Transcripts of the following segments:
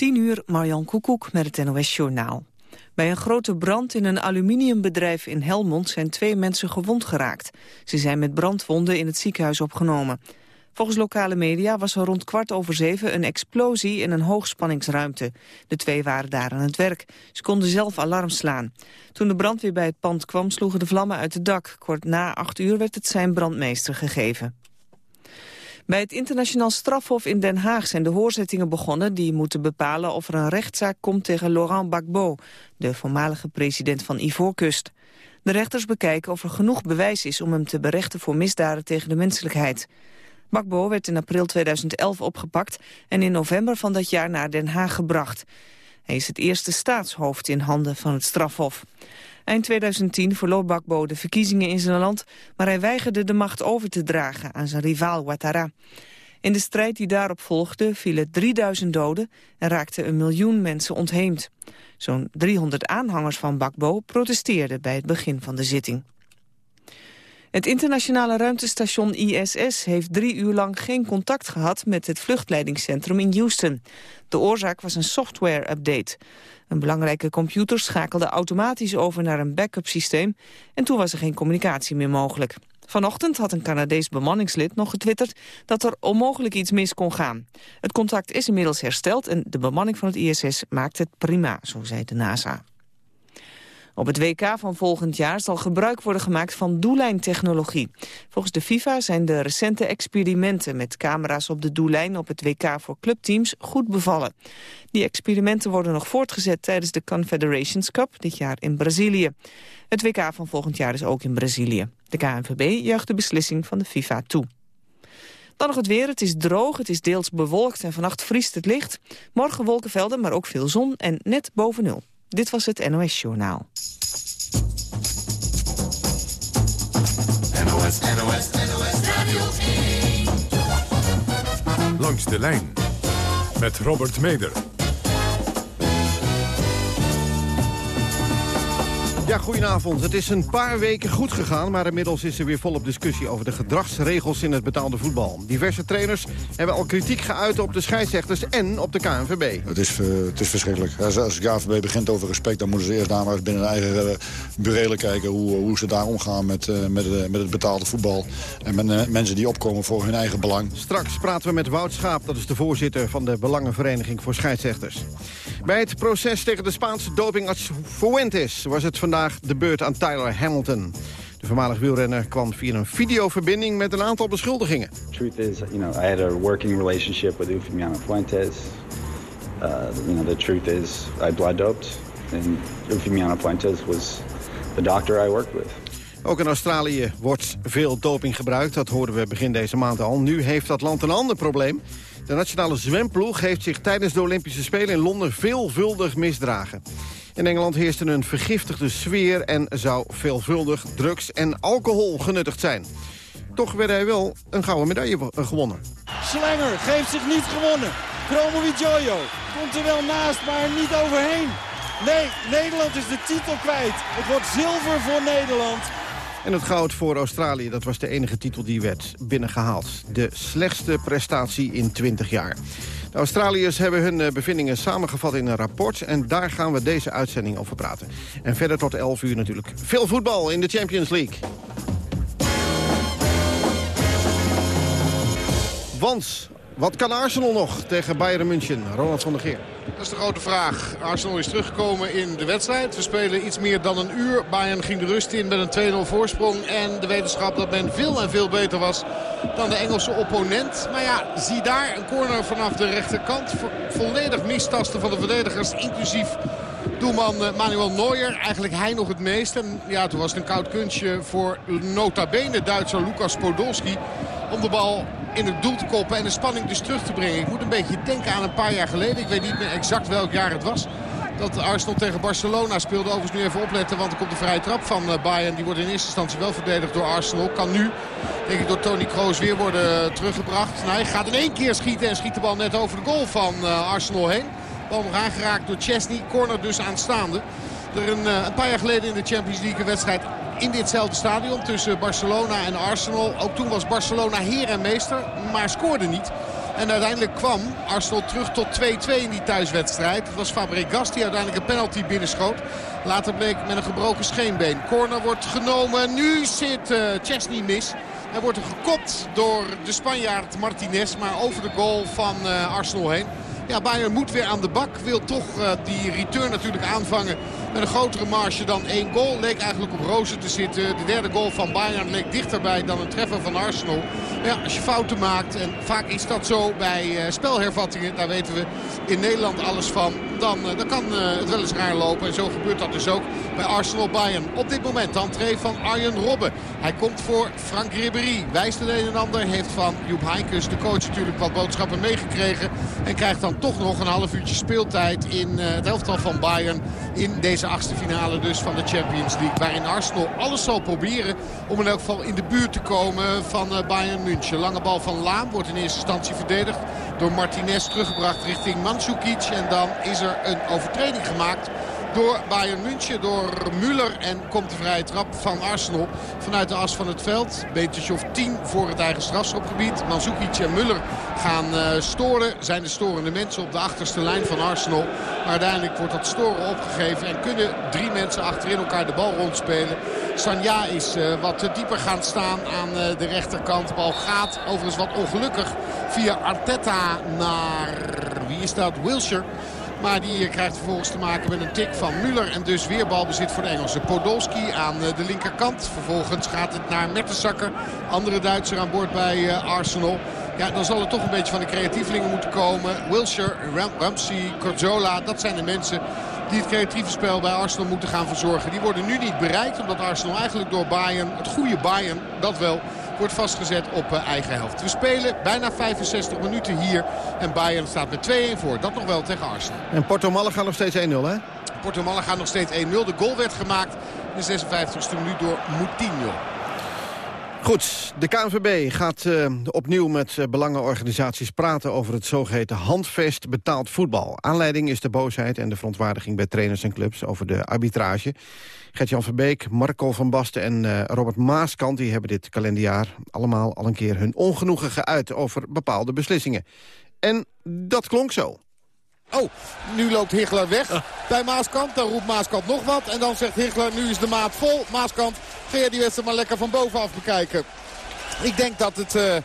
10 uur, Marjan Koekoek met het NOS-journaal. Bij een grote brand in een aluminiumbedrijf in Helmond zijn twee mensen gewond geraakt. Ze zijn met brandwonden in het ziekenhuis opgenomen. Volgens lokale media was er rond kwart over zeven een explosie in een hoogspanningsruimte. De twee waren daar aan het werk. Ze konden zelf alarm slaan. Toen de brandweer bij het pand kwam sloegen de vlammen uit het dak. Kort na acht uur werd het zijn brandmeester gegeven. Bij het internationaal strafhof in Den Haag zijn de hoorzittingen begonnen... die moeten bepalen of er een rechtszaak komt tegen Laurent Gbagbo... de voormalige president van Ivoorkust. De rechters bekijken of er genoeg bewijs is om hem te berechten... voor misdaden tegen de menselijkheid. Gbagbo werd in april 2011 opgepakt... en in november van dat jaar naar Den Haag gebracht. Hij is het eerste staatshoofd in handen van het strafhof. Eind 2010 verloor Bakbo de verkiezingen in zijn land... maar hij weigerde de macht over te dragen aan zijn rivaal Ouattara. In de strijd die daarop volgde vielen 3000 doden... en raakten een miljoen mensen ontheemd. Zo'n 300 aanhangers van Bakbo protesteerden bij het begin van de zitting. Het internationale ruimtestation ISS heeft drie uur lang geen contact gehad met het vluchtleidingscentrum in Houston. De oorzaak was een software-update. Een belangrijke computer schakelde automatisch over naar een backup systeem en toen was er geen communicatie meer mogelijk. Vanochtend had een Canadees bemanningslid nog getwitterd dat er onmogelijk iets mis kon gaan. Het contact is inmiddels hersteld en de bemanning van het ISS maakt het prima, zo zei de NASA. Op het WK van volgend jaar zal gebruik worden gemaakt van doellijntechnologie. Volgens de FIFA zijn de recente experimenten met camera's op de doellijn op het WK voor clubteams goed bevallen. Die experimenten worden nog voortgezet tijdens de Confederations Cup dit jaar in Brazilië. Het WK van volgend jaar is ook in Brazilië. De KNVB juicht de beslissing van de FIFA toe. Dan nog het weer. Het is droog, het is deels bewolkt en vannacht vriest het licht. Morgen wolkenvelden, maar ook veel zon en net boven nul. Dit was het NOS Journaal. NOS, NOS, NOS Radio 1. Langs de lijn met Robert Meder. Ja, goedenavond. Het is een paar weken goed gegaan... maar inmiddels is er weer volop discussie over de gedragsregels in het betaalde voetbal. Diverse trainers hebben al kritiek geuit op de scheidsrechters en op de KNVB. Het is, uh, het is verschrikkelijk. Als, als de KNVB begint over respect... dan moeten ze eerst daar maar binnen hun eigen uh, burelen kijken... Hoe, hoe ze daar omgaan met, uh, met, met het betaalde voetbal. En met mensen die opkomen voor hun eigen belang. Straks praten we met Wout Schaap. Dat is de voorzitter van de Belangenvereniging voor Scheidsrechters. Bij het proces tegen de Spaanse dopingarts Fuentes was het vandaag de beurt aan Tyler Hamilton. De voormalig wielrenner kwam via een videoverbinding met een aantal beschuldigingen. Truth is, you know, I had a working relationship with Eufemiano Fuentes. Uh, you know, the truth is, I blood doped, and Eufemiano Fuentes was the doctor I worked with. Ook in Australië wordt veel doping gebruikt. Dat hoorden we begin deze maand al. Nu heeft dat land een ander probleem. De nationale zwemploeg heeft zich tijdens de Olympische Spelen in Londen veelvuldig misdragen. In Engeland heerste een vergiftigde sfeer en zou veelvuldig drugs en alcohol genuttigd zijn. Toch werd hij wel een gouden medaille gewonnen. Slenger geeft zich niet gewonnen. Chromo Jojo komt er wel naast, maar niet overheen. Nee, Nederland is de titel kwijt. Het wordt zilver voor Nederland. En het goud voor Australië, dat was de enige titel die werd binnengehaald. De slechtste prestatie in 20 jaar. De Australiërs hebben hun eh, bevindingen samengevat in een rapport... en daar gaan we deze uitzending over praten. En verder tot 11 uur natuurlijk veel voetbal in de Champions League. Want wat kan Arsenal nog tegen Bayern München? Ronald van der Geer. Dat is de grote vraag. Arsenal is teruggekomen in de wedstrijd. We spelen iets meer dan een uur. Bayern ging de rust in met een 2-0 voorsprong. En de wetenschap dat men veel en veel beter was dan de Engelse opponent. Maar ja, zie daar een corner vanaf de rechterkant. Volledig mistasten van de verdedigers, inclusief doelman eh, Manuel Neuer. Eigenlijk hij nog het meest. En ja, toen was het een koud kunstje voor nota bene Duitser Lucas Podolski. Om de bal in het doel te koppen en de spanning dus terug te brengen. Ik moet een beetje denken aan een paar jaar geleden. Ik weet niet meer exact welk jaar het was. Dat Arsenal tegen Barcelona speelde. Overigens nu even opletten, want er komt de vrije trap van eh, Bayern. Die wordt in eerste instantie wel verdedigd door Arsenal. Kan nu, denk ik, door Tony Kroos weer worden teruggebracht. Nou, hij gaat in één keer schieten en schiet de bal net over de goal van uh, Arsenal heen. Bal nog aangeraakt door Chesney. Corner dus aanstaande. Er een, een paar jaar geleden in de Champions League wedstrijd in ditzelfde stadion tussen Barcelona en Arsenal. Ook toen was Barcelona heer en meester, maar scoorde niet. En uiteindelijk kwam Arsenal terug tot 2-2 in die thuiswedstrijd. Het was Fabregas die uiteindelijk een penalty binnenschoot. Later bleek met een gebroken scheenbeen. Corner wordt genomen. Nu zit uh, Chesney mis. Hij wordt er gekopt door de Spanjaard Martinez. Maar over de goal van uh, Arsenal heen. Ja, Bayern moet weer aan de bak. Wil toch uh, die return natuurlijk aanvangen met een grotere marge dan één goal. Leek eigenlijk op rozen te zitten. De derde goal van Bayern leek dichterbij dan een treffer van Arsenal. Ja, als je fouten maakt, en vaak is dat zo bij uh, spelhervattingen. Daar weten we in Nederland alles van. Dan, uh, dan kan het wel eens raar lopen. En zo gebeurt dat dus ook bij Arsenal-Bayern. Op dit moment entree van Arjen Robben. Hij komt voor Frank Ribéry. Wijst het een en ander. Heeft van Joep Heinkes, de coach, natuurlijk wat boodschappen meegekregen. En krijgt dan toch nog een half uurtje speeltijd in het elftal van Bayern. In deze achtste finale dus van de Champions League. Waarin Arsenal alles zal proberen om in elk geval in de buurt te komen van Bayern Lange bal van Laam wordt in eerste instantie verdedigd door Martinez teruggebracht richting Mandzukic. En dan is er een overtreding gemaakt door Bayern München, door Müller. En komt de vrije trap van Arsenal vanuit de as van het veld. Betertje of 10 voor het eigen strafschopgebied. Mandzukic en Müller gaan uh, storen. Zijn de storende mensen op de achterste lijn van Arsenal. Maar uiteindelijk wordt dat storen opgegeven. En kunnen drie mensen achterin elkaar de bal rondspelen. Sanja is uh, wat dieper gaan staan aan uh, de rechterkant. De bal gaat overigens wat ongelukkig via Arteta naar... Wie is dat? Wilshire. Maar die krijgt vervolgens te maken met een tik van Müller. En dus weer balbezit voor de Engelsen. Podolski aan de linkerkant. Vervolgens gaat het naar Mertensakker. Andere Duitser aan boord bij Arsenal. Ja, dan zal het toch een beetje van de creatievelingen moeten komen. Wilshire, Ram Ramsey, Corzola. Dat zijn de mensen die het creatieve spel bij Arsenal moeten gaan verzorgen. Die worden nu niet bereikt. Omdat Arsenal eigenlijk door Bayern, het goede Bayern, dat wel wordt vastgezet op uh, eigen helft. We spelen bijna 65 minuten hier. En Bayern staat met 2-1 voor. Dat nog wel tegen Arsenal. En Porto Malaga nog steeds 1-0 hè? Porto Malaga nog steeds 1-0. De goal werd gemaakt in de 56e minuut door Moutinho. Goed, de KNVB gaat uh, opnieuw met uh, belangenorganisaties praten... over het zogeheten handvest betaald voetbal. Aanleiding is de boosheid en de verontwaardiging bij trainers en clubs... over de arbitrage. Gert-Jan Verbeek, Marco van Basten en uh, Robert Maaskant... die hebben dit kalenderjaar allemaal al een keer hun ongenoegen geuit... over bepaalde beslissingen. En dat klonk zo. Oh, nu loopt Hichler weg bij Maaskant. Dan roept Maaskant nog wat. En dan zegt Hichler, nu is de maat vol. Maaskant, ga je die wedstrijd maar lekker van bovenaf bekijken. Ik denk dat het... Uh,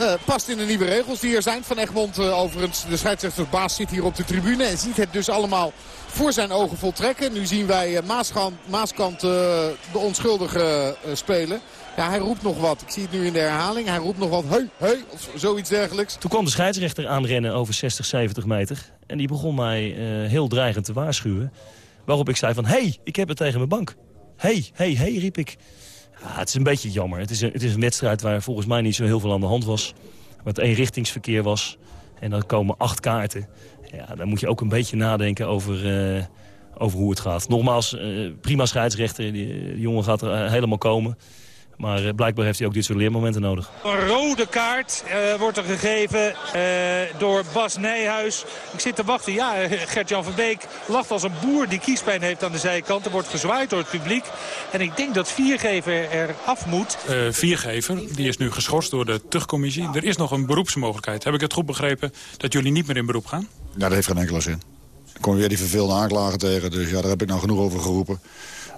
uh, past in de nieuwe regels die er zijn. Van Egmond uh, overigens, de scheidsrechtersbaas zit hier op de tribune. En ziet het dus allemaal voor zijn ogen voltrekken. Nu zien wij uh, Maaskant, Maaskant de onschuldige spelen. Ja, hij roept nog wat. Ik zie het nu in de herhaling. Hij roept nog wat. Hey, hey, of zoiets dergelijks. Toen kwam de scheidsrechter aanrennen over 60, 70 meter. En die begon mij heel dreigend te waarschuwen. Waarop ik zei van, hey, ik heb het tegen mijn bank. Hey, hey, hey, riep ik. Ja, het is een beetje jammer. Het is een, het is een wedstrijd waar volgens mij niet zo heel veel aan de hand was. Wat eenrichtingsverkeer was. En dan komen acht kaarten. Ja, dan moet je ook een beetje nadenken over... Uh, over hoe het gaat. Nogmaals, uh, prima scheidsrechter. Die, die jongen gaat er helemaal komen. Maar uh, blijkbaar heeft hij ook dit soort leermomenten nodig. Een rode kaart uh, wordt er gegeven uh, door Bas Nijhuis. Ik zit te wachten. Ja, Gert-Jan van Beek lacht als een boer die kiespijn heeft aan de zijkant. Er wordt gezwaaid door het publiek. En ik denk dat Viergever er af moet. Viergever, die is nu geschorst door de tuchtcommissie. Er is nog een beroepsmogelijkheid. Heb ik het goed begrepen dat jullie niet meer in beroep gaan? Ja, dat heeft geen enkele zin. Er komen weer die verveelde aanklagen tegen. Dus ja, daar heb ik nou genoeg over geroepen.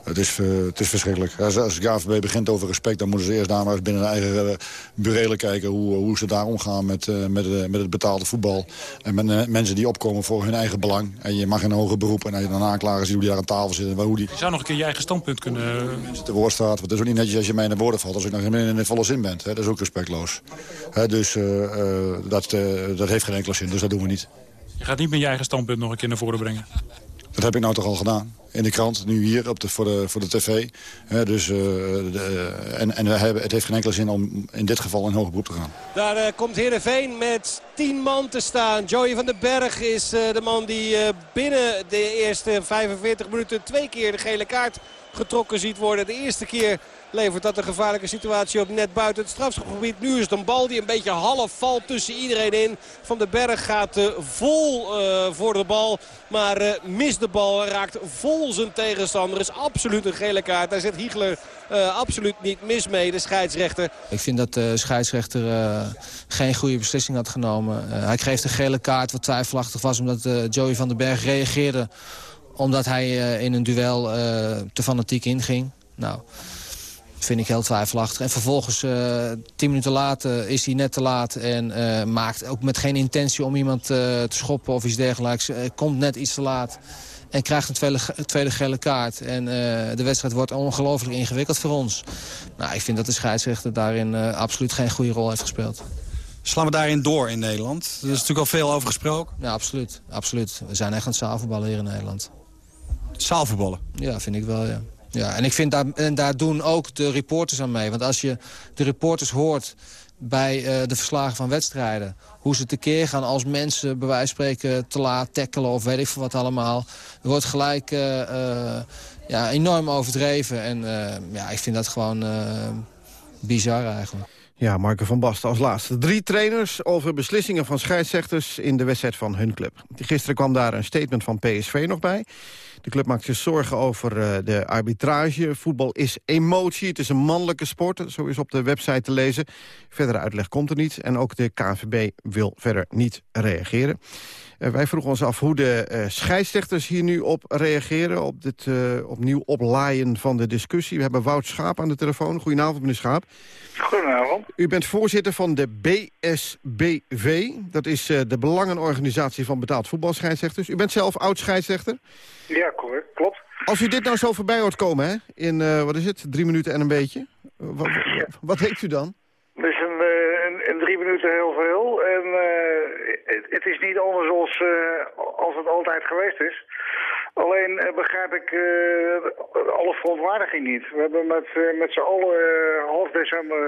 Het is, uh, het is verschrikkelijk. Als, als de KVB begint over respect... dan moeten ze eerst daar maar eens binnen hun eigen uh, burelen kijken... Hoe, hoe ze daar omgaan met, uh, met, met het betaalde voetbal. En met mensen die opkomen voor hun eigen belang. En je mag in een hoger beroep. En als je dan aanklagen ziet hoe die daar aan tafel zitten... Hoe die... Je zou nog een keer je eigen standpunt kunnen... Mensen te woord staat. Want het is ook niet netjes als je mij in de woorden valt... als ik nog in de volle zin ben. Hè. Dat is ook respectloos. Hè, dus dat, dat heeft geen enkele zin. Dus dat doen we niet. Je gaat niet met je eigen standpunt nog een keer naar voren brengen? Dat heb ik nou toch al gedaan. In de krant, nu hier op de, voor, de, voor de tv. Dus, uh, de, en en hebben, het heeft geen enkele zin om in dit geval in hoger beroep te gaan. Daar uh, komt Heerenveen met tien man te staan. Joey van den Berg is uh, de man die binnen de eerste 45 minuten twee keer de gele kaart getrokken ziet worden. De eerste keer levert dat een gevaarlijke situatie op net buiten het strafschopgebied. Nu is het een bal die een beetje half valt tussen iedereen in. Van den Berg gaat vol voor de bal, maar mist de bal. Raakt vol zijn tegenstander. is absoluut een gele kaart. Daar zit Hiegler uh, absoluut niet mis mee, de scheidsrechter. Ik vind dat de scheidsrechter uh, geen goede beslissing had genomen. Uh, hij kreeg een gele kaart wat twijfelachtig was... omdat Joey van den Berg reageerde omdat hij in een duel te fanatiek inging. Nou, vind ik heel twijfelachtig. En vervolgens, tien minuten later, is hij net te laat... en maakt ook met geen intentie om iemand te schoppen of iets dergelijks. komt net iets te laat en krijgt een tweede, tweede gele kaart. En de wedstrijd wordt ongelooflijk ingewikkeld voor ons. Nou, ik vind dat de scheidsrechter daarin absoluut geen goede rol heeft gespeeld. Slaan we daarin door in Nederland? Er is natuurlijk al veel over gesproken. Ja, absoluut. absoluut. We zijn echt aan het zaalvoetballen hier in Nederland. Zaalvoetballen? Ja, vind ik wel, ja. Ja, en ik vind daar, en daar doen ook de reporters aan mee. Want als je de reporters hoort bij uh, de verslagen van wedstrijden... hoe ze tekeer gaan als mensen bij wijze spreken te laat tackelen... of weet ik veel wat allemaal. Er wordt gelijk uh, uh, ja, enorm overdreven. En ja, ik vind dat gewoon bizar eigenlijk. Ja, Marco van Basten als laatste. Drie trainers over beslissingen van scheidsrechters in de wedstrijd van hun club. Gisteren kwam daar een statement van PSV nog bij. De club maakt zich zorgen over uh, de arbitrage. Voetbal is emotie, het is een mannelijke sport. Zo is op de website te lezen. Verdere uitleg komt er niet. En ook de KNVB wil verder niet reageren. Uh, wij vroegen ons af hoe de uh, scheidsrechters hier nu op reageren... op dit opnieuw oplaaien van de discussie. We hebben Wout Schaap aan de telefoon. Goedenavond, meneer Schaap. Goedenavond. U bent voorzitter van de BSBV. Dat is de Belangenorganisatie van Betaald Voetbalscheidsrechters. U bent zelf oud-scheidsrechter. Ja. Klopt. Als u dit nou zo voorbij hoort komen, hè, in, uh, wat is het, drie minuten en een beetje. Wat, ja. wat denkt u dan? Anders als, als het altijd geweest is. Alleen begrijp ik alle verontwaardiging niet. We hebben met, met z'n allen half december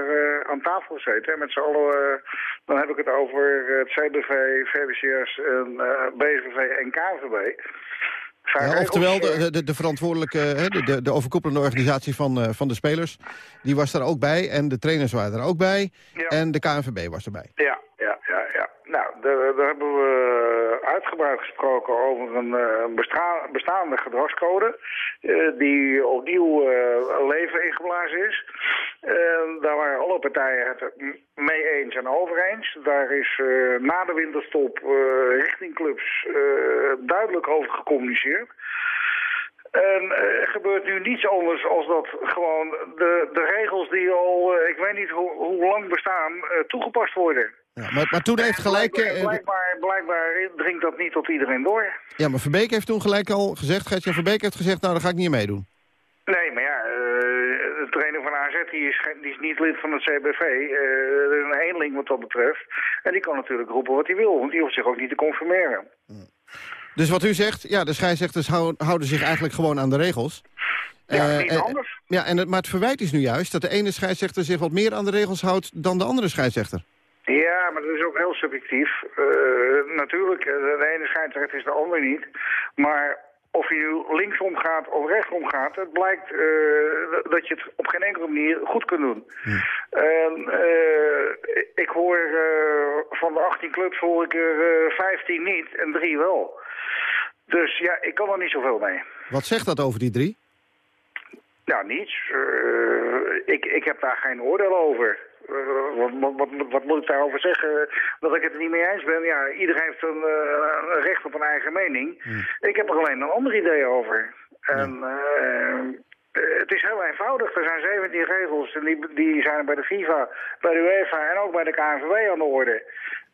aan tafel gezeten. Met z'n allen, dan heb ik het over het CBV, VWCS, en, BVV en KVB. Ja, oftewel, de, de, de verantwoordelijke, de, de, de overkoepelende organisatie van, van de spelers... die was daar ook bij en de trainers waren er ook bij. Ja. En de KNVB was erbij. Ja. Daar hebben we uitgebreid gesproken over een uh, bestaande gedragscode... Uh, die opnieuw leven ingeblazen is. daar waren alle partijen het mee eens en over eens. Daar is na de winterstop richting clubs duidelijk over gecommuniceerd. En er gebeurt nu niets anders als dat gewoon de, de regels die al, ik weet niet hoe, hoe lang bestaan, toegepast worden. Ja, maar, maar toen heeft gelijk... Blijkbaar, blijkbaar, blijkbaar, dringt dat niet tot iedereen door. Ja, maar Verbeek heeft toen gelijk al gezegd, Gertje Verbeek heeft gezegd, nou dan ga ik niet meedoen. Nee, maar ja, uh, de trainer van AZ die is, die is niet lid van het CBV. er is een eenling wat dat betreft. En die kan natuurlijk roepen wat hij wil, want die hoeft zich ook niet te conformeren. Dus wat u zegt, ja, de scheidsrechters houden zich eigenlijk gewoon aan de regels. Ja, uh, niet uh, anders. Ja, en het, maar het verwijt is nu juist dat de ene scheidsrechter zich wat meer aan de regels houdt dan de andere scheidsrechter. Ja, maar dat is ook heel subjectief. Uh, natuurlijk, de ene scheidsrechter is de ander niet. Maar of je nu linksom gaat of rechtsom gaat, het blijkt uh, dat je het op geen enkele manier goed kunt doen. Hm. Uh, ik hoor van de 18 clubs hoor ik er 15 niet en 3 wel. Dus ja, ik kan er niet zoveel mee. Wat zegt dat over die drie? Nou, niets. ik, ik heb daar geen oordeel over. Uh, wat, wat, wat, moet ik daarover zeggen? Dat ik het er niet mee eens ben. Ja, iedereen heeft een, een recht op een eigen mening. Hmm. Ik heb er alleen een ander idee over. En uh, het is heel eenvoudig. Er zijn 17 regels en die, die zijn bij de FIFA, bij de UEFA en ook bij de KNVB aan de orde.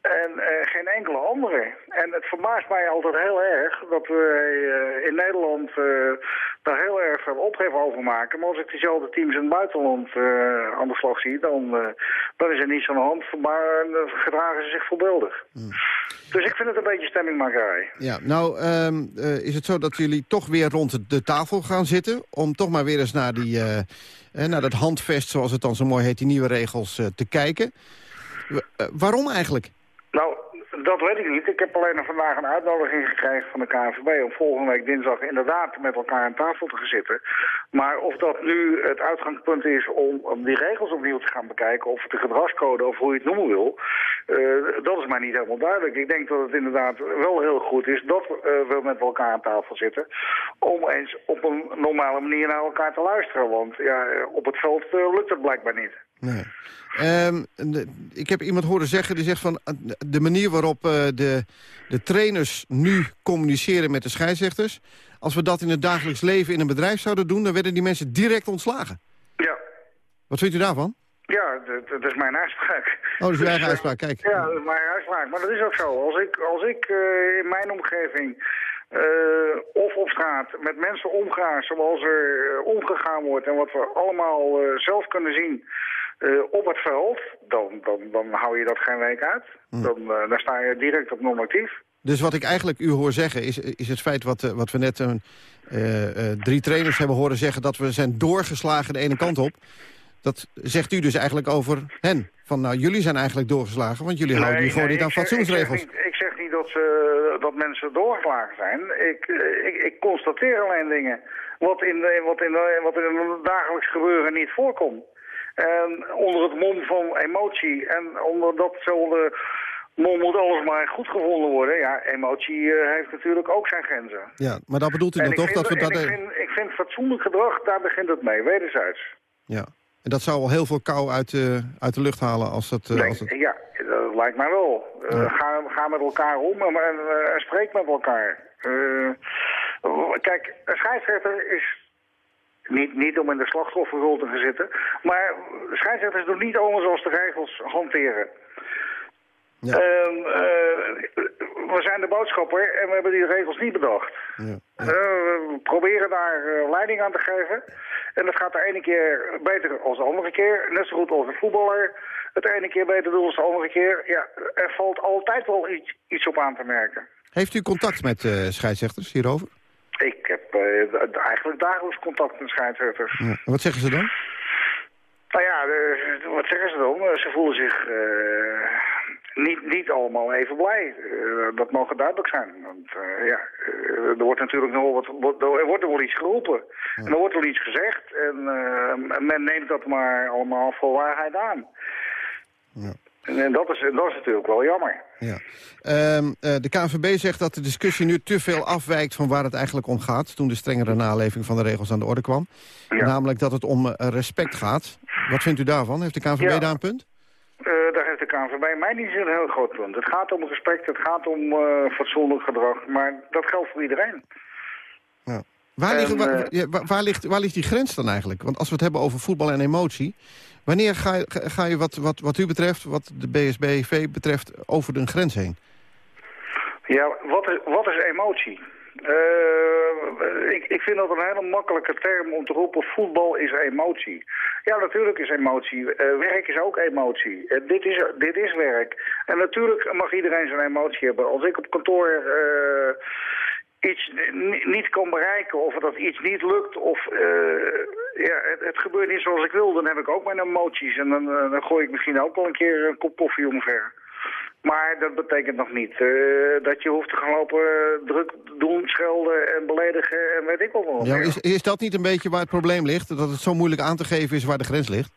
En uh, geen enkele andere. En het verbaast mij altijd heel erg dat we uh, in Nederland uh, daar heel erg veel ophef over maken. Maar als ik diezelfde teams in het buitenland aan de slag zie, dan, dan is er niets aan de hand. Maar gedragen ze zich voorbeeldig. Mm. Dus ik vind het een beetje stemmingmakerij. Ja, nou um, is het zo dat jullie toch weer rond de tafel gaan zitten... om toch maar weer eens naar, die, naar dat handvest, zoals het dan zo mooi heet... die nieuwe regels te kijken. waarom eigenlijk? Dat weet ik niet. Ik heb alleen vandaag een uitnodiging gekregen van de KNVB... om volgende week dinsdag inderdaad met elkaar aan tafel te gaan zitten. Maar of dat nu het uitgangspunt is om, die regels opnieuw te gaan bekijken... of de gedragscode of hoe je het noemen wil... Uh, dat is mij niet helemaal duidelijk. Ik denk dat het inderdaad wel heel goed is dat uh, we met elkaar aan tafel zitten... om eens op een normale manier naar elkaar te luisteren. Want ja, op het veld lukt het blijkbaar niet. Nee. Um, de, ik heb iemand horen zeggen, die zegt van de manier waarop uh, de, de trainers nu communiceren met de scheidsrechters... als we dat in het dagelijks leven in een bedrijf zouden doen... dan werden die mensen direct ontslagen. Ja. Wat vindt u daarvan? Ja, dat, is mijn uitspraak. Oh, dat is uw eigen uitspraak, kijk. Ja, dat is mijn uitspraak. Maar dat is ook zo. Als ik, als ik uh, in mijn omgeving uh, of op straat met mensen omga zoals er omgegaan wordt... en wat we allemaal uh, zelf kunnen zien uh, op het veld, dan, dan, dan hou je dat geen week uit. Dan, uh, dan sta je direct op normatief. Dus wat ik eigenlijk u hoor zeggen is, is het feit wat, wat we net drie trainers hebben horen zeggen... dat we zijn doorgeslagen de ene kant op. Dat zegt u dus eigenlijk over hen. Van nou, jullie zijn eigenlijk doorgeslagen, want jullie nee, houden gewoon nee, niet aan fatsoensregels. Ik zeg niet, ik zeg niet dat, ze, dat mensen doorgeslagen zijn. Ik, ik, ik constateer alleen dingen wat in, wat, in, wat in het dagelijks gebeuren niet voorkomt. En onder het mom van emotie en onder datzelfde mom moet alles maar goed gevonden worden. Ja, emotie uh, heeft natuurlijk ook zijn grenzen. Ja, maar dat bedoelt u dan toch? Dat we dat... Ik vind, ik vind fatsoenlijk gedrag, daar begint het mee, wederzijds. Ja, en dat zou wel heel veel kou uit, uh, uit de lucht halen als dat... Uh, nee, als. Ja, dat lijkt mij wel. Ja. Ga, ga met elkaar om en, en, en spreek met elkaar. kijk, een scheidsrechter is niet, niet om in de slachtofferrol te gaan zitten. Maar scheidsrechters doen niet anders als de regels hanteren. Ja. Uh, uh, we zijn de boodschapper en we hebben die regels niet bedacht. Ja. Ja. Uh, we proberen daar eh, leiding aan te geven. En dat gaat de ene keer beter als de andere keer. Net zo goed als een voetballer het ene keer beter doet als de andere keer. Ja, er valt altijd wel iets, iets op aan te merken. Heeft u contact met scheidsrechters hierover? Ik heb uh, eigenlijk dagelijks contact met scheidsrechters. Ja. Wat zeggen ze dan? Nou ja, de, wat zeggen ze dan? Ze voelen zich uh, niet, niet allemaal even blij. Uh, dat mogen duidelijk zijn. Want ja, er wordt natuurlijk nog wat, wat, er wordt er wel iets geroepen. Ja. En er wordt wel iets gezegd. En men neemt dat maar allemaal voor waarheid aan. Ja. En dat is, dat is natuurlijk wel jammer. Ja. Um, uh, de KNVB zegt dat de discussie nu te veel afwijkt van waar het eigenlijk om gaat... toen de strengere naleving van de regels aan de orde kwam. Ja. Namelijk dat het om uh, respect gaat. Wat vindt u daarvan? Heeft de KNVB ja. daar een punt? Uh, daar heeft de KNVB mij niet een heel groot punt. Het gaat om respect, het gaat om fatsoenlijk gedrag. Maar dat geldt voor iedereen. Ja. Waar, liggen, waar, ligt, waar ligt die grens dan eigenlijk? Want als we het hebben over voetbal en emotie... Wanneer ga je, ga je wat, wat, wat u betreft, wat de BSBV betreft, over de grens heen? Ja, wat is, wat is emotie? Uh, ik, ik vind dat een hele makkelijke term om te roepen, voetbal is emotie. Ja, natuurlijk is emotie. Uh, werk is ook emotie. Uh, dit, is, dit is werk. En natuurlijk mag iedereen zijn emotie hebben. Als ik op kantoor iets niet kan bereiken of dat iets niet lukt of uh, ja, het, het, gebeurt niet zoals ik wil, dan heb ik ook mijn emoties en dan, uh, dan gooi ik misschien ook wel een keer een kop koffie omver. Maar dat betekent nog niet uh, dat je hoeft te gaan lopen druk doen, schelden en beledigen en weet ik wel wat. Ja, is, is dat niet een beetje waar het probleem ligt? Dat het zo moeilijk aan te geven is waar de grens ligt?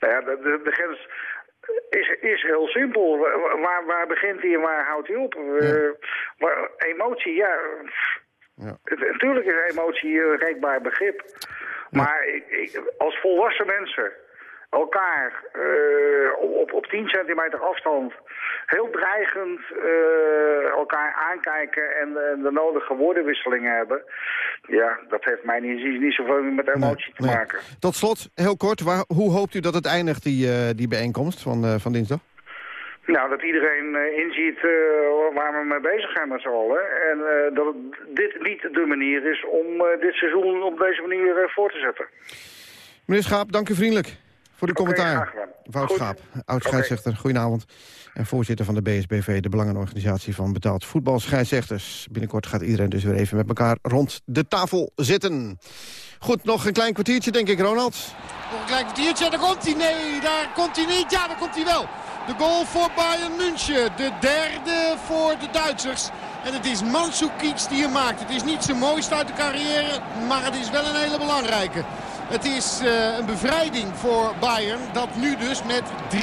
Nou ja, de, de, de grens is, is heel simpel. Waar, waar begint hij en waar houdt hij op? Ja. Uh, waar, emotie, ja. ja. Natuurlijk is emotie een rekbaar begrip. Maar ik, ik, als volwassen mensen elkaar uh, op, op 10 centimeter afstand heel dreigend uh, elkaar aankijken en de nodige woordenwisselingen hebben. Ja, dat heeft mij niet, niet zoveel met emotie nee, te maken. Nee. Tot slot, heel kort, waar, hoe hoopt u dat het eindigt, die, die bijeenkomst van, van dinsdag? Nou, dat iedereen uh, inziet uh, waar we mee bezig zijn met z'n allen. En uh, dat dit niet de manier is om dit seizoen op deze manier voor te zetten. Meneer Schaap, dank u vriendelijk voor okay, commentaar. Wout Schaap, oud-scheidsrechter, okay. goedenavond. En voorzitter van de BSBV, de belangenorganisatie van betaald voetbalscheidsrechters. Binnenkort gaat iedereen dus weer even met elkaar rond de tafel zitten. Goed, nog een klein kwartiertje denk ik, Ronald. Nog een klein kwartiertje, daar komt hij. Nee, daar komt hij niet. Ja, daar komt hij wel. De goal voor Bayern München. De derde voor de Duitsers. En het is Mandzukic die hem maakt. Het is niet zijn mooiste uit de carrière, maar het is wel een hele belangrijke. Het is uh, een bevrijding voor Bayern dat nu dus met 3-1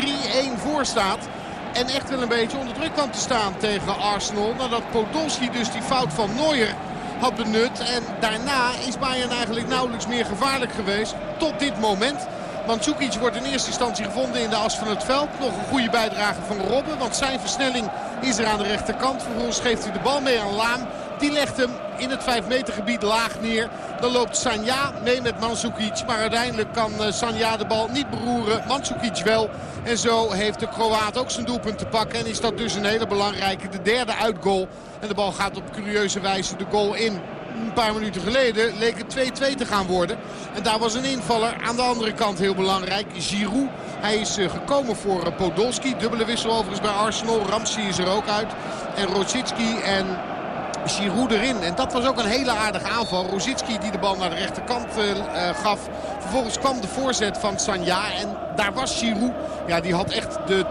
voor staat. En echt wel een beetje onder druk kwam te staan tegen Arsenal. Nadat Podolski dus die fout van Neuer had benut. En daarna is Bayern eigenlijk nauwelijks meer gevaarlijk geweest. Tot dit moment. Mandzukic wordt in eerste instantie gevonden in de as van het veld. Nog een goede bijdrage van Robben. Want zijn versnelling is er aan de rechterkant. Vervolgens geeft hij de bal mee aan Laam. Die legt hem in het 5 meter gebied laag neer. Dan loopt Sanja mee met Mandzukic. Maar uiteindelijk kan eh, Sanja de bal niet beroeren. Mandzukic wel. En zo heeft de Kroaat ook zijn doelpunt te pakken. En is dat dus een hele belangrijke. De derde uitgoal. En de bal gaat op curieuze wijze de goal in een paar minuten geleden leek het 2-2 te gaan worden. En daar was een invaller aan de andere kant heel belangrijk. Giroud. Hij is eh, gekomen voor eh, Podolski. Dubbele wissel overigens bij Arsenal. Ramsey is er ook uit. En Rosicki en Giroud erin. En dat was ook een hele aardige aanval. Rosicki die de bal naar de rechterkant uh, gaf. Vervolgens kwam de voorzet van Sanja. En daar was Giroud. Ja, die had echt de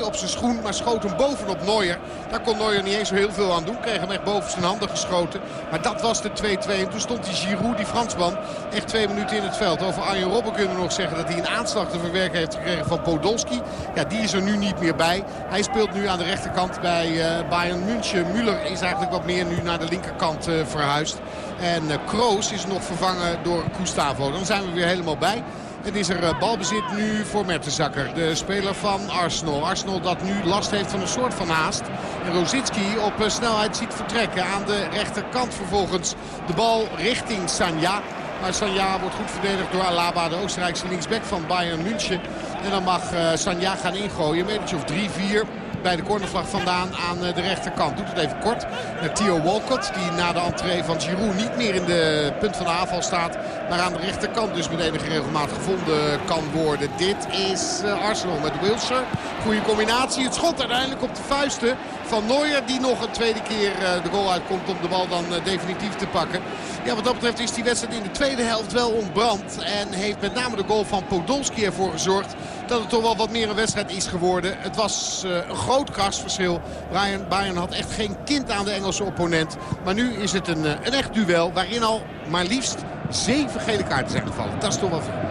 2-2 op zijn schoen. Maar schoot hem bovenop Neuer. Daar kon Neuer niet eens zo heel veel aan doen. Kreeg hem echt boven zijn handen geschoten. Maar dat was de 2-2. En toen stond die Giroud, die Fransman, echt twee minuten in het veld. Over Arjen Robben kunnen we nog zeggen dat hij een aanslag te verwerken heeft gekregen van Podolski. Ja, die is er nu niet meer bij. Hij speelt nu aan de rechterkant bij uh, Bayern München. Müller is eigenlijk wat meer nu naar de linkerkant uh, verhuisd. En uh, Kroos is nog vervangen door Gustavo. Dan zijn we weer helemaal bij. Het is er balbezit nu voor Mertenzakker, de speler van Arsenal. Arsenal dat nu last heeft van een soort van haast. En Rosicki op snelheid ziet vertrekken. Aan de rechterkant vervolgens de bal richting Sanja. Maar Sanja wordt goed verdedigd door Alaba, de Oostenrijkse linksback van Bayern München. En dan mag Sanja gaan ingooien. Een of 3-4 bij de cornervlag vandaan aan de rechterkant. Doet het even kort naar Theo Walcott. Die na de entree van Giroud niet meer in de punt van de aanval staat. Maar aan de rechterkant dus met enige regelmaat gevonden kan worden. Dit is Arsenal met Wilson. Goede combinatie. Het schot uiteindelijk op de vuisten van Neuer. Die nog een tweede keer de goal uitkomt om de bal dan definitief te pakken. Ja, wat dat betreft is die wedstrijd in de tweede helft wel ontbrand. En heeft met name de goal van Podolski ervoor gezorgd dat het toch wel wat meer een wedstrijd is geworden. Het was uh, een groot krasverschil. Bayern, Bayern had echt geen kind aan de Engelse opponent. Maar nu is het een, een echt duel waarin al maar liefst zeven gele kaarten zijn gevallen. Dat is toch wel veel.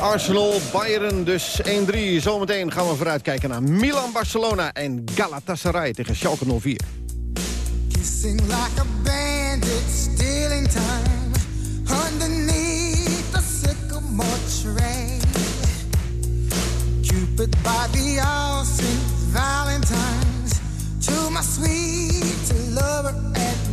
Arsenal, Bayern dus 1-3. Zometeen gaan we vooruitkijken naar Milan, Barcelona en Galatasaray tegen Schalke 04. Kissing like a bandit, stealing time underneath the sycamore tree. Cupid by the all Valentine's. To my sweet lover and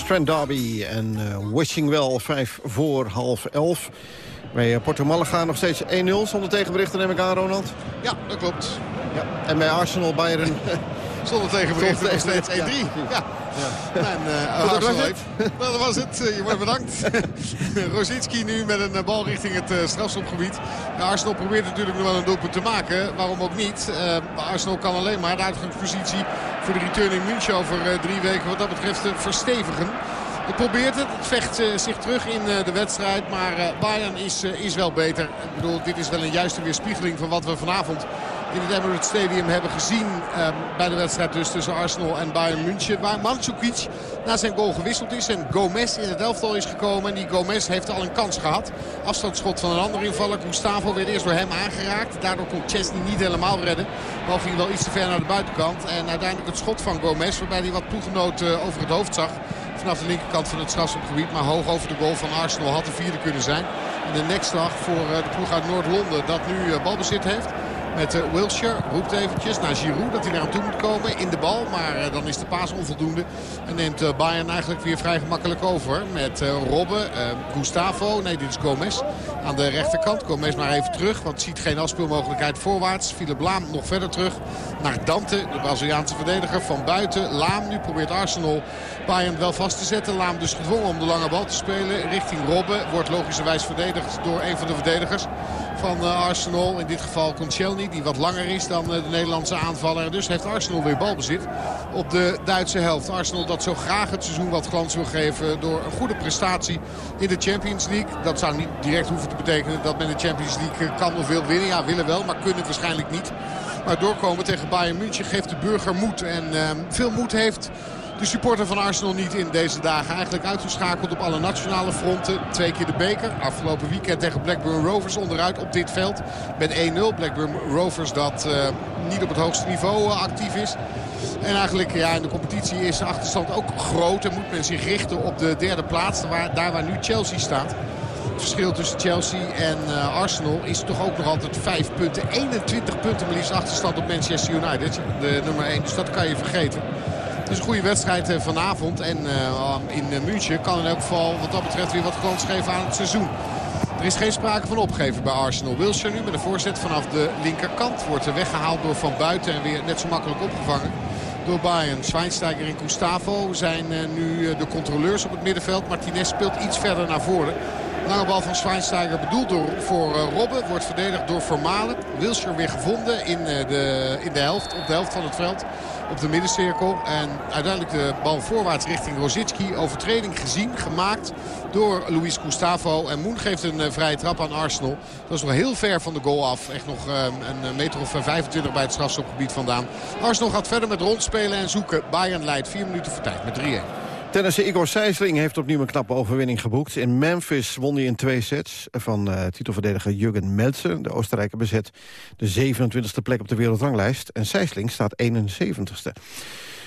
Trent Derby en eh, Wishing Well, vijf voor half elf. Bij eh, Porto Malaga nog steeds 1-0 zonder tegenberichten, neem ik aan, Ronald. Ja, dat klopt. Ja. En bij Arsenal, Bayern... Zonder tegenberichten nog steeds 1-3. tegen- Ja. En uh, dat Arsenal was heeft... Wel, dat was het. Je wordt bedankt. Rosicki nu met een bal richting het eh, strafschopgebied. Ja, Arsenal probeert natuurlijk nog wel een doelpunt te maken. Waarom ook niet? Arsenal kan alleen maar de uitgangspositie voor de return in München over eh, drie weken wat dat betreft verstevigen. Het probeert het. Het vecht eh, zich terug in eh, de wedstrijd. Maar Bayern is, is wel beter. Ik bedoel, dit is wel een juiste weerspiegeling van wat we vanavond in het Emirates Stadium hebben gezien eh, bij de wedstrijd dus tussen Arsenal en Bayern München. Waar Mandzukic na zijn goal gewisseld is en Gomez in het elftal is gekomen. En die Gomez heeft al een kans gehad. Afstandsschot van een andere invaller. Gustavo werd eerst door hem aangeraakt. Daardoor kon Chesney niet helemaal redden. Bal ging wel iets te ver naar de buitenkant. En uiteindelijk het schot van Gomez waarbij hij wat ploeggenoot eh, over het hoofd zag. Vanaf de linkerkant van het strafschopgebied. Maar hoog over de goal van Arsenal had de vierde kunnen zijn. En de nekslag voor eh, de ploeg uit Noord-Londen dat nu eh, balbezit heeft. Met uh, Wilshire roept eventjes naar Giroud dat hij hem toe moet komen in de bal. Maar uh, dan is de paas onvoldoende. En neemt uh, Bayern eigenlijk weer vrij gemakkelijk over. Met Robben, Gustavo, nee dit is Gomez aan de rechterkant. Gomez maar even terug, want ziet geen afspeelmogelijkheid voorwaarts. Philip Laam nog verder terug naar Dante, de Braziliaanse verdediger van buiten. Laam, nu probeert Arsenal Bayern wel vast te zetten. Laam dus gedwongen om de lange bal te spelen richting Robben. Wordt logischerwijs verdedigd door een van de verdedigers van Arsenal. In dit geval Koncelny, die wat langer is dan de Nederlandse aanvaller. Dus heeft Arsenal weer balbezit op de Duitse helft. Arsenal dat zo graag het seizoen wat glans wil geven door een goede prestatie in de Champions League. Dat zou niet direct hoeven te betekenen dat men de Champions League kan of wil winnen. Ja, willen wel, maar kunnen waarschijnlijk niet. Maar doorkomen tegen Bayern München geeft de burger moed. En uh, veel moed heeft de supporter van Arsenal niet in deze dagen. Eigenlijk uitgeschakeld op alle nationale fronten. Twee keer de beker. Afgelopen weekend tegen Blackburn Rovers onderuit op dit veld. Met 1-0. Blackburn Rovers dat uh, niet op het hoogste niveau uh, actief is. En eigenlijk ja, in de competitie is de achterstand ook groot. En moet men zich richten op de derde plaats. Waar, daar waar nu Chelsea staat. Het verschil tussen Chelsea en uh, Arsenal is toch ook nog altijd 5 punten. 21 punten maar liefst achterstand op Manchester United. De nummer 1. Dus dat kan je vergeten. Is een goede wedstrijd uh, vanavond. En uh, in München kan in elk geval wat dat betreft weer wat kans geven aan het seizoen. Er is geen sprake van opgeven bij Arsenal. Wilshire nu met een voorzet vanaf de linkerkant. Wordt weggehaald door Van Buiten en weer net zo makkelijk opgevangen door Bayern. Schweinsteiger en Gustavo zijn nu de controleurs op het middenveld. Martinez speelt iets verder naar voren. Lange bal van Schweinsteiger bedoeld door, voor uh, Robben. Wordt verdedigd door Vermalen. Wilshire weer gevonden in, uh, de, in de helft, op de helft van het veld. Op de middencirkel. En uiteindelijk de bal voorwaarts richting Rosicki. Overtreding gezien, gemaakt door Luis Gustavo. En Moen geeft een uh, vrije trap aan Arsenal. Dat is nog heel ver van de goal af. Echt nog een meter of 25 bij het strafschopgebied vandaan. Arsenal gaat verder met rondspelen en zoeken. Bayern leidt 4 minuten voor tijd met 3-1. Tennisser Igor Sijsling heeft opnieuw een knappe overwinning geboekt. In Memphis won hij in twee sets van uh, titelverdediger Jurgen Melzer. De Oostenrijker bezet de 27e plek op de wereldranglijst. En Sijsling staat 71ste.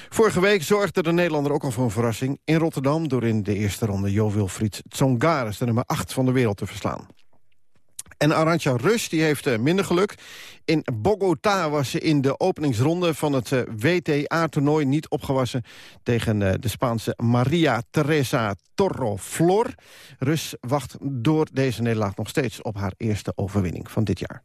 Vorige week zorgde de Nederlander ook al voor een verrassing in Rotterdam... door in de eerste ronde Jo Wilfried Tsongares, de nummer 8 van de wereld, te verslaan. En Arantxa Rus die heeft uh, minder geluk. In Bogota was ze in de openingsronde van het uh, WTA-toernooi niet opgewassen... tegen uh, de Spaanse Maria Teresa Torro Flor. Rus wacht door deze nederlaag nog steeds op haar eerste overwinning van dit jaar.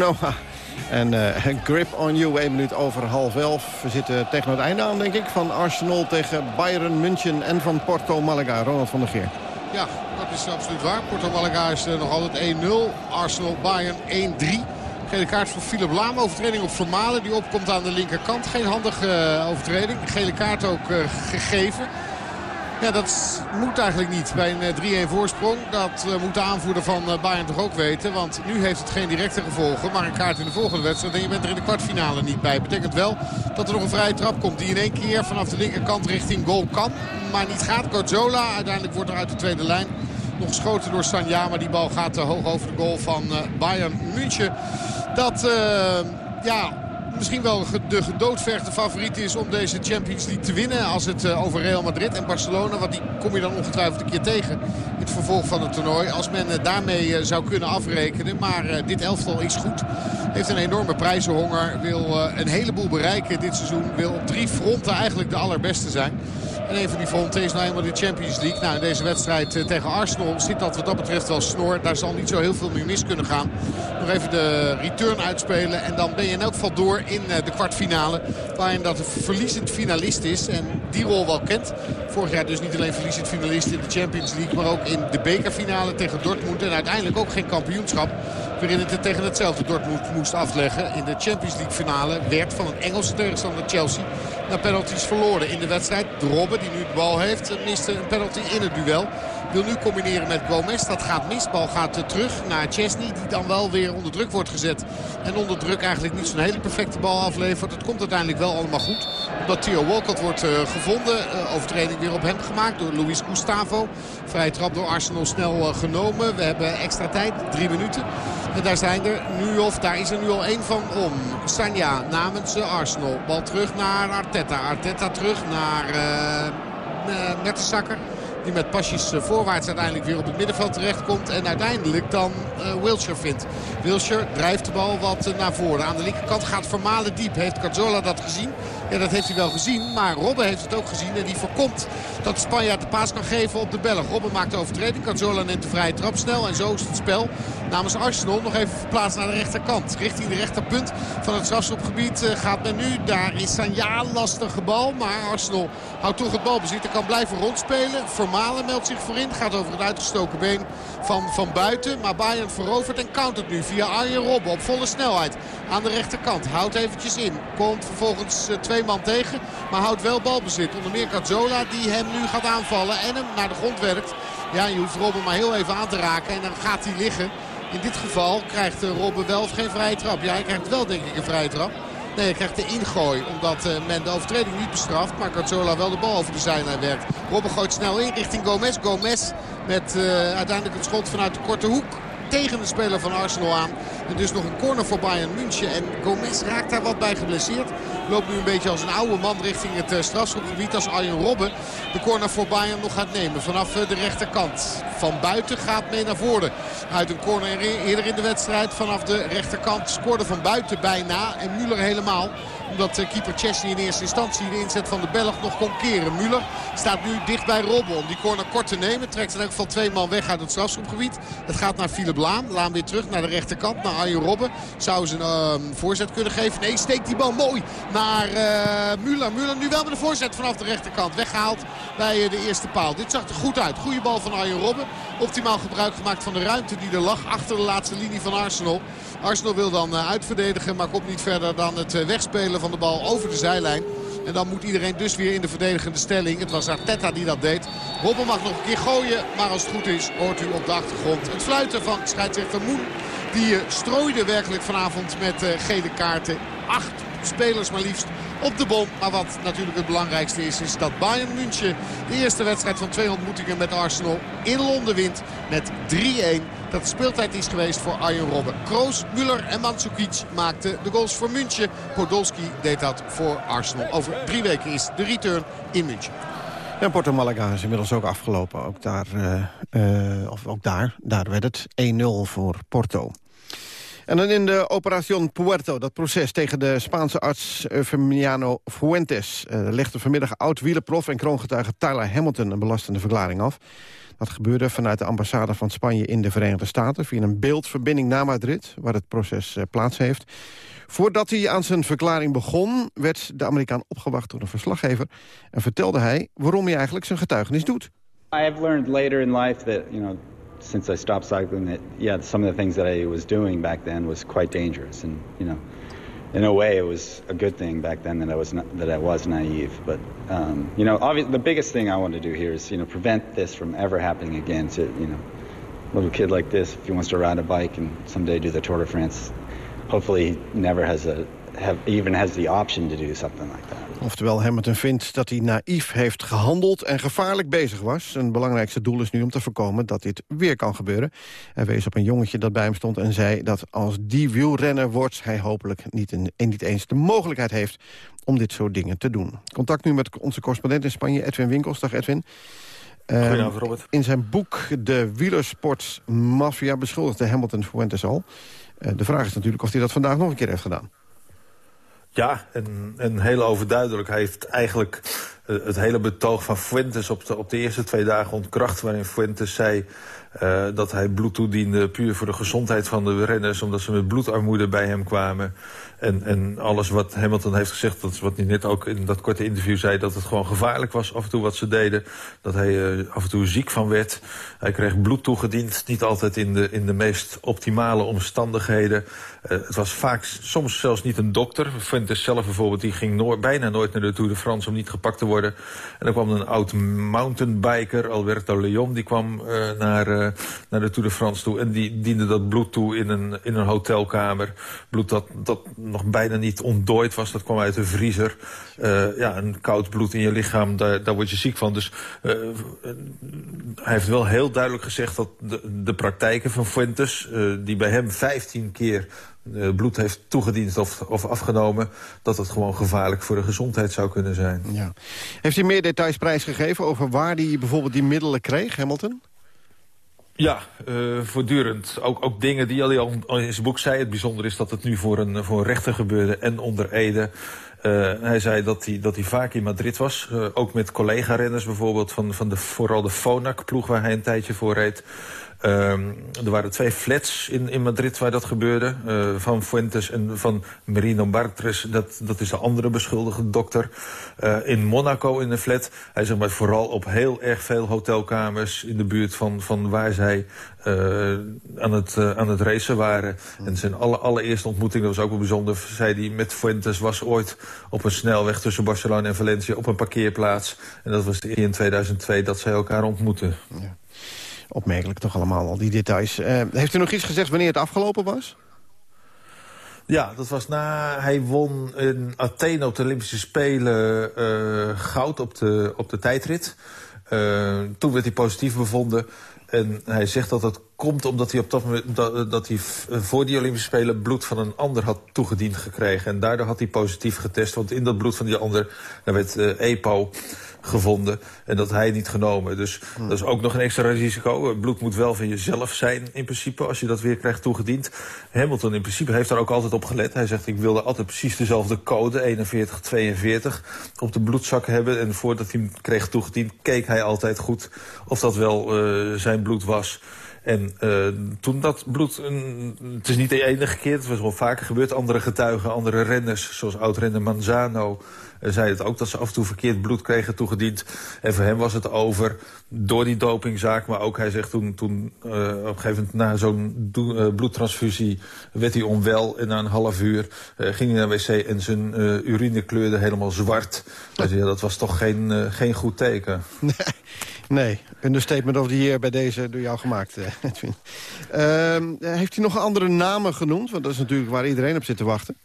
en eh, Grip on You, 1 minuut over half elf. We zitten tegen het einde aan, denk ik, van Arsenal tegen Bayern München... en van Porto Malaga. Ronald van der Geer. Ja, dat is absoluut waar. Porto Malaga is eh, nog altijd 1-0. Arsenal Bayern 1-3. Gele kaart voor Philip Laam. Overtreding op Vermalen. Die opkomt aan de linkerkant. Geen handige eh, overtreding. Gele kaart ook gegeven. Ja, dat moet eigenlijk niet bij een 3-1 voorsprong. Dat eh, moet de aanvoerder van eh, Bayern toch ook weten. Want nu heeft het geen directe gevolgen. Maar een kaart in de volgende wedstrijd. En je bent er in de kwartfinale niet bij. Betekent wel dat er nog een vrije trap komt. Die in één keer vanaf de linkerkant richting goal kan. Maar niet gaat. Gozzola uiteindelijk wordt er uit de tweede lijn nog geschoten door Sanja. Maar die bal gaat eh, hoog over de goal van eh, Bayern München. Dat, eh, ja, misschien wel de gedoodvergde favoriet is om deze Champions League te winnen. Als het eh, over Real Madrid en Barcelona, want die kom je dan ongetwijfeld een keer tegen in het vervolg van het toernooi. Als men eh, daarmee eh, zou kunnen afrekenen. Maar dit elftal is goed. Heeft een enorme prijzenhonger. Wil een heleboel bereiken dit seizoen. Wil op drie fronten eigenlijk de allerbeste zijn. En een van die fronten is nou eenmaal de Champions League. Nou, in deze wedstrijd eh, tegen Arsenal zit dat wat dat betreft wel snor. Daar zal niet zo heel veel meer mis kunnen gaan. Nog even de return uitspelen. En dan ben je in elk geval door in eh, de kwartfinale. Waarin dat een verliezend finalist is. En die rol wel kent. Vorig jaar dus niet alleen verliezend finalist in de Champions League. Maar ook in de bekerfinale tegen Dortmund. En uiteindelijk ook geen kampioenschap. Waarin het tegen hetzelfde Dortmund moest afleggen. In de Champions League finale werd van een Engelse tegenstander Chelsea naar penalties verloren in de wedstrijd. Robben, die nu de bal heeft, miste een penalty in het duel. Wil nu combineren met Gomez. Dat gaat mis. Bal gaat eh, terug naar Chesney. Die dan wel weer onder druk wordt gezet. En onder druk eigenlijk niet zo'n hele perfecte bal aflevert. Het komt uiteindelijk wel allemaal goed. Omdat Theo Walcott wordt eh, gevonden. Uh, overtreding weer op hem gemaakt door Luis Gustavo. Vrije trap door Arsenal snel genomen. We hebben extra tijd. Drie minuten. En daar zijn er nu of daar is er nu al één van om. Sanja namens Arsenal. Bal terug naar Arteta. Arteta terug naar uh, Mertensakker. Die met pasjes voorwaarts uiteindelijk weer op het middenveld terechtkomt. En uiteindelijk dan uh, Wilshire vindt. Wilshire drijft de bal wat naar voren. Aan de linkerkant gaat Vermalen diep. Heeft Cazzola dat gezien? Ja, dat heeft hij wel gezien. Maar Robben heeft het ook gezien. En die voorkomt dat Spanjaard de paas kan geven op de Belg. Robben maakt de overtreding. Cazzola neemt de vrije trap snel. En zo is het spel namens Arsenal nog even verplaatst naar de rechterkant. Richting de rechterpunt van het strafschopgebied uh, gaat men nu. Daar is Sanja lastige bal. Maar Arsenal houdt toch het balbezit. En kan blijven rondspelen. Vermalen meldt zich voorin. Gaat over het uitgestoken been van, van buiten. Maar Bayern verovert en countert nu via Arjen Robben op volle snelheid. Aan de rechterkant. Houdt eventjes in. Komt vervolgens uh, man tegen. Maar houdt wel balbezit. Onder meer Cazzola die hem nu gaat aanvallen. En hem naar de grond werkt. Ja, je hoeft Robben maar heel even aan te raken. En dan gaat hij liggen. In dit geval krijgt uh, Robben wel of geen vrije trap. Ja, hij krijgt wel denk ik een vrije trap. Nee, hij krijgt de ingooi. Omdat uh, men de overtreding niet bestraft. Maar Cazzola wel de bal over de zijlijn werkt. Robben gooit snel in richting Gomez. Gomez met uh, uiteindelijk het schot vanuit de korte hoek tegen de speler van Arsenal aan. En dus nog een corner voor Bayern München. En Gomez raakt daar wat bij geblesseerd. Loopt nu een beetje als een oude man richting het uh, strafschopgebied. Als Arjen Robben de corner voor Bayern nog gaat nemen. Vanaf uh, de rechterkant. Van buiten gaat mee naar voren. Uit een corner eerder in de wedstrijd. Vanaf de rechterkant scoorde van buiten bijna. En Müller helemaal omdat uh, keeper Chesney in eerste instantie de inzet van de Belg nog kon keren. Müller staat nu dicht bij Robben om die corner kort te nemen. Trekt in elk geval twee man weg uit het strafschopgebied. Het gaat naar Philip Laam. Laam weer terug naar de rechterkant. Naar Arjen Robben. Zou ze een ehm, voorzet kunnen geven? Nee, steekt die bal mooi naar uh, Müller. Müller nu wel met een voorzet vanaf de rechterkant. Weggehaald bij eh, de eerste paal. Dit zag er goed uit. Goede bal van Arjen Robben. Optimaal gebruik gemaakt van de ruimte die er lag achter de laatste linie van Arsenal. Arsenal wil dan uitverdedigen, maar komt niet verder dan het wegspelen van de bal over de zijlijn. En dan moet iedereen dus weer in de verdedigende stelling. Het was Arteta die dat deed. Robben mag nog een keer gooien. Maar als het goed is hoort u op de achtergrond het fluiten van scheidsrechter Moen. Die strooide werkelijk vanavond met gele kaarten. Acht spelers maar liefst op de bom. Maar wat natuurlijk het belangrijkste is, is dat Bayern München de eerste wedstrijd van twee ontmoetingen met Arsenal in Londen wint met 3-1. Dat speeltijd is geweest voor Arjen Robben. Kroos, Müller en Mandzukic maakten de goals voor München. Podolski deed dat voor Arsenal. Over drie weken is de return in München. En Porto Malaga is inmiddels ook afgelopen. Ook daar, uh, uh, of ook daar, daar werd het 1-0 voor Porto. En dan in de Operación Puerto, dat proces tegen de Spaanse arts Firmino Fuentes... Uh, legde vanmiddag oud-wielerprof en kroongetuige Tyler Hamilton een belastende verklaring af. Dat gebeurde vanuit de ambassade van Spanje in de Verenigde Staten... via een beeldverbinding naar Madrid, waar het proces uh, plaats heeft. Voordat hij aan zijn verklaring begon, werd de Amerikaan opgewacht door een verslaggever... en vertelde hij waarom hij eigenlijk zijn getuigenis doet. I have learned later in life that, you know, since I stopped cycling, that yeah, some of the things that I was doing back then was quite dangerous, and you know, in a way, it was a good thing back then that I was not, that I was naive. But um, you know, obviously, the biggest thing I want to do here is you know prevent this from ever happening again. To you know, a little kid like this, if he wants to ride a bike and someday do the Tour de France, hopefully he never has a have, even has the option to do something like that. Oftewel Hamilton vindt dat hij naïef heeft gehandeld en gevaarlijk bezig was. Zijn belangrijkste doel is nu om te voorkomen dat dit weer kan gebeuren. Hij wees op een jongetje dat bij hem stond en zei dat als die wielrenner wordt... hij hopelijk niet, een, niet eens de mogelijkheid heeft om dit soort dingen te doen. Contact nu met onze correspondent in Spanje, Edwin Winkels. Dag Edwin. Goedenavond, Robert. In zijn boek De Wielersport Mafia beschuldigde Hamilton Fuentes al. Uh, de vraag is natuurlijk of hij dat vandaag nog een keer heeft gedaan. Ja, en, en heel overduidelijk. Hij heeft eigenlijk uh, het hele betoog van Fuentes op de, op de eerste twee dagen ontkracht... waarin Fuentes zei uh, dat hij bloed toediende puur voor de gezondheid van de renners... omdat ze met bloedarmoede bij hem kwamen. En, en alles wat Hamilton heeft gezegd, dat is wat hij net ook in dat korte interview zei... dat het gewoon gevaarlijk was af en toe wat ze deden. Dat hij uh, af en toe ziek van werd. Hij kreeg bloed toegediend, niet altijd in de, in de meest optimale omstandigheden. Uh, het was vaak, soms zelfs niet een dokter. Fuentes zelf bijvoorbeeld, die ging no bijna nooit naar de Tour de France... om niet gepakt te worden. En dan kwam een oud mountainbiker, Alberto Leon... die kwam naar, naar de Tour de France toe en die diende dat bloed toe in een, in een hotelkamer. Bloed dat... dat nog bijna niet ontdooid was. Dat kwam uit de vriezer. Uh, ja, een koud bloed in je lichaam, daar, daar word je ziek van. Dus uh, hij heeft wel heel duidelijk gezegd dat de, de praktijken van Fuentes... Die bij hem 15 keer bloed heeft toegediend of, of afgenomen... dat het gewoon gevaarlijk voor de gezondheid zou kunnen zijn. Ja. Heeft hij meer details prijsgegeven over waar hij bijvoorbeeld die middelen kreeg, Hamilton? Ja, uh, voortdurend. Ook, ook dingen die hij al in zijn boek zei. Het bijzondere is dat het nu voor een, voor een rechter gebeurde en onder Ede. Uh, hij zei dat hij, dat hij vaak in Madrid was. Uh, ook met collega-renners bijvoorbeeld van, van de, vooral de Fonac-ploeg waar hij een tijdje voor reed. Um, er waren twee flats in, in Madrid waar dat gebeurde. Uh, van Fuentes en van Merino Bartres. Dat, dat is de andere beschuldigde dokter. Uh, in Monaco in een flat. Hij zegt maar vooral op heel erg veel hotelkamers... in de buurt van, van waar zij uh, aan, het, aan het racen waren. En zijn alle, allereerste ontmoeting, dat was ook wel bijzonder... zei hij met Fuentes was ooit op een snelweg tussen Barcelona en Valencia... op een parkeerplaats. En dat was in 2002 dat zij elkaar ontmoetten. Ja. Opmerkelijk toch allemaal, al die details. Uh, heeft u nog iets gezegd wanneer het afgelopen was? Ja, dat was na... Hij won in Athene op de Olympische Spelen uh, goud op de, op de tijdrit. Uh, toen werd hij positief bevonden. En hij zegt dat dat komt omdat hij op dat moment dat, hij voor die Olympische Spelen bloed van een ander had toegediend gekregen. En daardoor had hij positief getest. Want in dat bloed van die ander daar werd EPO gevonden en dat hij niet genomen. Dus dat is ook nog een extra risico. Bloed moet wel van jezelf zijn in principe als je dat weer krijgt toegediend. Hamilton in principe heeft daar ook altijd op gelet. Hij zegt ik wilde altijd precies dezelfde code 4142 op de bloedzak hebben. En voordat hij hem kreeg toegediend keek hij altijd goed of dat wel uh, zijn bloed was. En uh, toen dat bloed, het is niet de enige keer, het was wel vaker gebeurd. Andere getuigen, andere renners, zoals oud-renner Manzano... Zei het ook dat ze af en toe verkeerd bloed kregen toegediend. En voor hem was het over door die dopingzaak. Maar ook hij zegt toen, toen uh, op een gegeven moment na zo'n bloedtransfusie... werd hij onwel en na een half uur ging hij naar de wc... en zijn urine kleurde helemaal zwart. Hij zei, ja, dat was toch geen, geen goed teken. Nee. Nee, een statement of the year bij deze door jou gemaakt, Edwin. Uh, heeft hij nog andere namen genoemd? Want dat is natuurlijk waar iedereen op zit te wachten.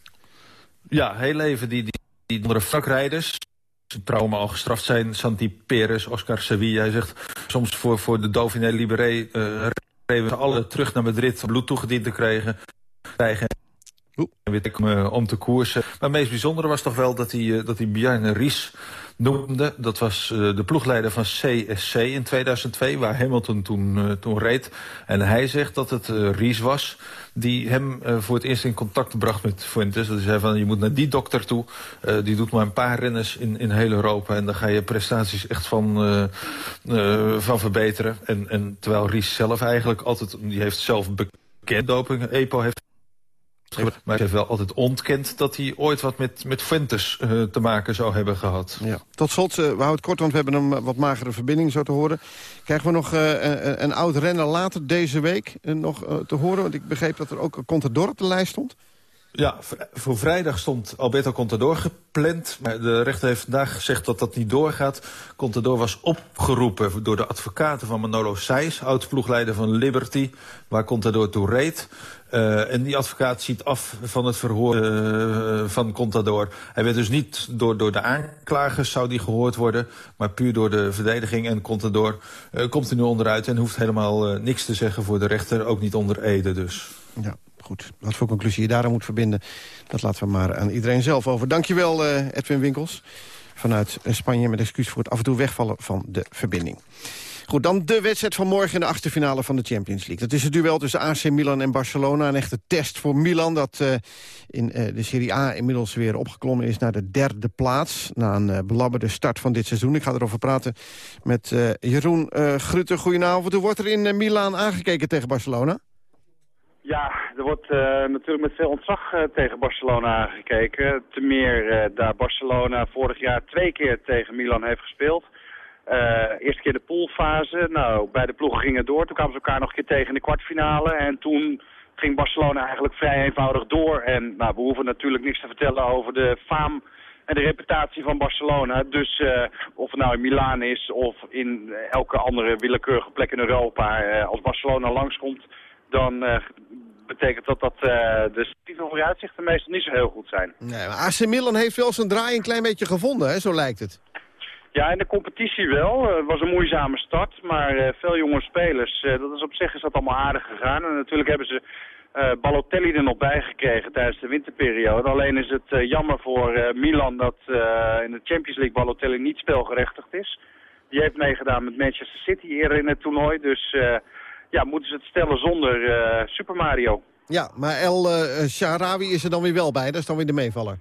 Ja, heel even die, die, die andere vakrijders. Trauma al gestraft zijn. Santi Perez, Oscar Sevilla. Hij zegt soms voor, voor de Dauphiné Libéré... Uh, reden we alle terug naar Madrid om bloed toegediend te krijgen. krijgen weet ik, om te koersen. Maar het meest bijzondere was toch wel dat hij, dat hij Bjarne Ries noemde. Dat was uh, de ploegleider van CSC in 2002, waar Hamilton toen, uh, toen reed. En hij zegt dat het uh, Ries was die hem voor het eerst in contact bracht met Fuentes. Dat hij zei van, je moet naar die dokter toe. die doet maar een paar renners in, in heel Europa. En dan ga je prestaties echt van, van verbeteren. En, en terwijl Ries zelf eigenlijk altijd, die heeft zelf bekend doping. EPO heeft maar hij heeft wel altijd ontkend dat hij ooit wat met, met Fuentes uh, te maken zou hebben gehad. Ja. Tot slot, uh, we houden het kort, want we hebben een wat magere verbinding zo te horen. Krijgen we nog uh, een, een oud renner later deze week nog te horen? Want ik begreep dat er ook Contador op de lijst stond. Ja, voor vrijdag stond Alberto Contador gepland. Maar de rechter heeft vandaag gezegd dat dat niet doorgaat. Contador was opgeroepen door de advocaten van Manolo Seis... oud-ploegleider van Liberty, waar Contador toe reed. Uh, en die advocaat ziet af van het verhoor uh, van Contador. Hij werd dus niet door, door de aanklagers zou die gehoord worden... maar puur door de verdediging en Contador uh, komt er nu onderuit... en hoeft helemaal niks te zeggen voor de rechter, ook niet onder Ede dus. Ja, goed. Wat voor conclusie je daaraan moet verbinden... dat laten we maar aan iedereen zelf over. Dankjewel, Edwin Winkels. Vanuit Spanje met excuus voor het af en toe wegvallen van de verbinding. Goed, dan de wedstrijd van morgen in de achterfinale van de Champions League. Dat is het duel tussen AC Milan en Barcelona. Een echte test voor Milan dat uh, in de Serie A inmiddels weer opgeklommen is naar de derde plaats. Na een belabberde start van dit seizoen. Ik ga erover praten met Jeroen Grutte. Goedenavond. Hoe wordt er in Milan aangekeken tegen Barcelona? Ja, er wordt natuurlijk met veel ontzag tegen Barcelona aangekeken. Te meer daar Barcelona vorig jaar twee keer tegen Milan heeft gespeeld. Uh, eerste keer de poolfase. Nou, beide ploegen gingen door. Toen kwamen ze elkaar nog een keer tegen in de kwartfinale. En toen ging Barcelona eigenlijk vrij eenvoudig door. En nou, we hoeven natuurlijk niks te vertellen over de faam en de reputatie van Barcelona. Dus uh, of het nou in Milaan is of in elke andere willekeurige plek in Europa. Uh, als Barcelona langskomt, dan betekent dat dat de titel vooruitzichten meestal niet zo heel goed zijn. Nee, maar AC Milan heeft wel zijn draai een klein beetje gevonden, hè? zo lijkt het. Ja, in de competitie wel. Het was een moeizame start, maar veel jonge spelers. Dat is op zich is dat allemaal aardig gegaan. En natuurlijk hebben ze uh, Balotelli er nog bij gekregen tijdens de winterperiode. Alleen is het jammer voor Milan dat in de Champions League Balotelli niet spelgerechtigd is. Die heeft meegedaan met Manchester City eerder in het toernooi. Dus ja, moeten ze het stellen zonder Super Mario. Ja, maar El Sharawi is er dan weer wel bij. Dat is dan weer de meevaller.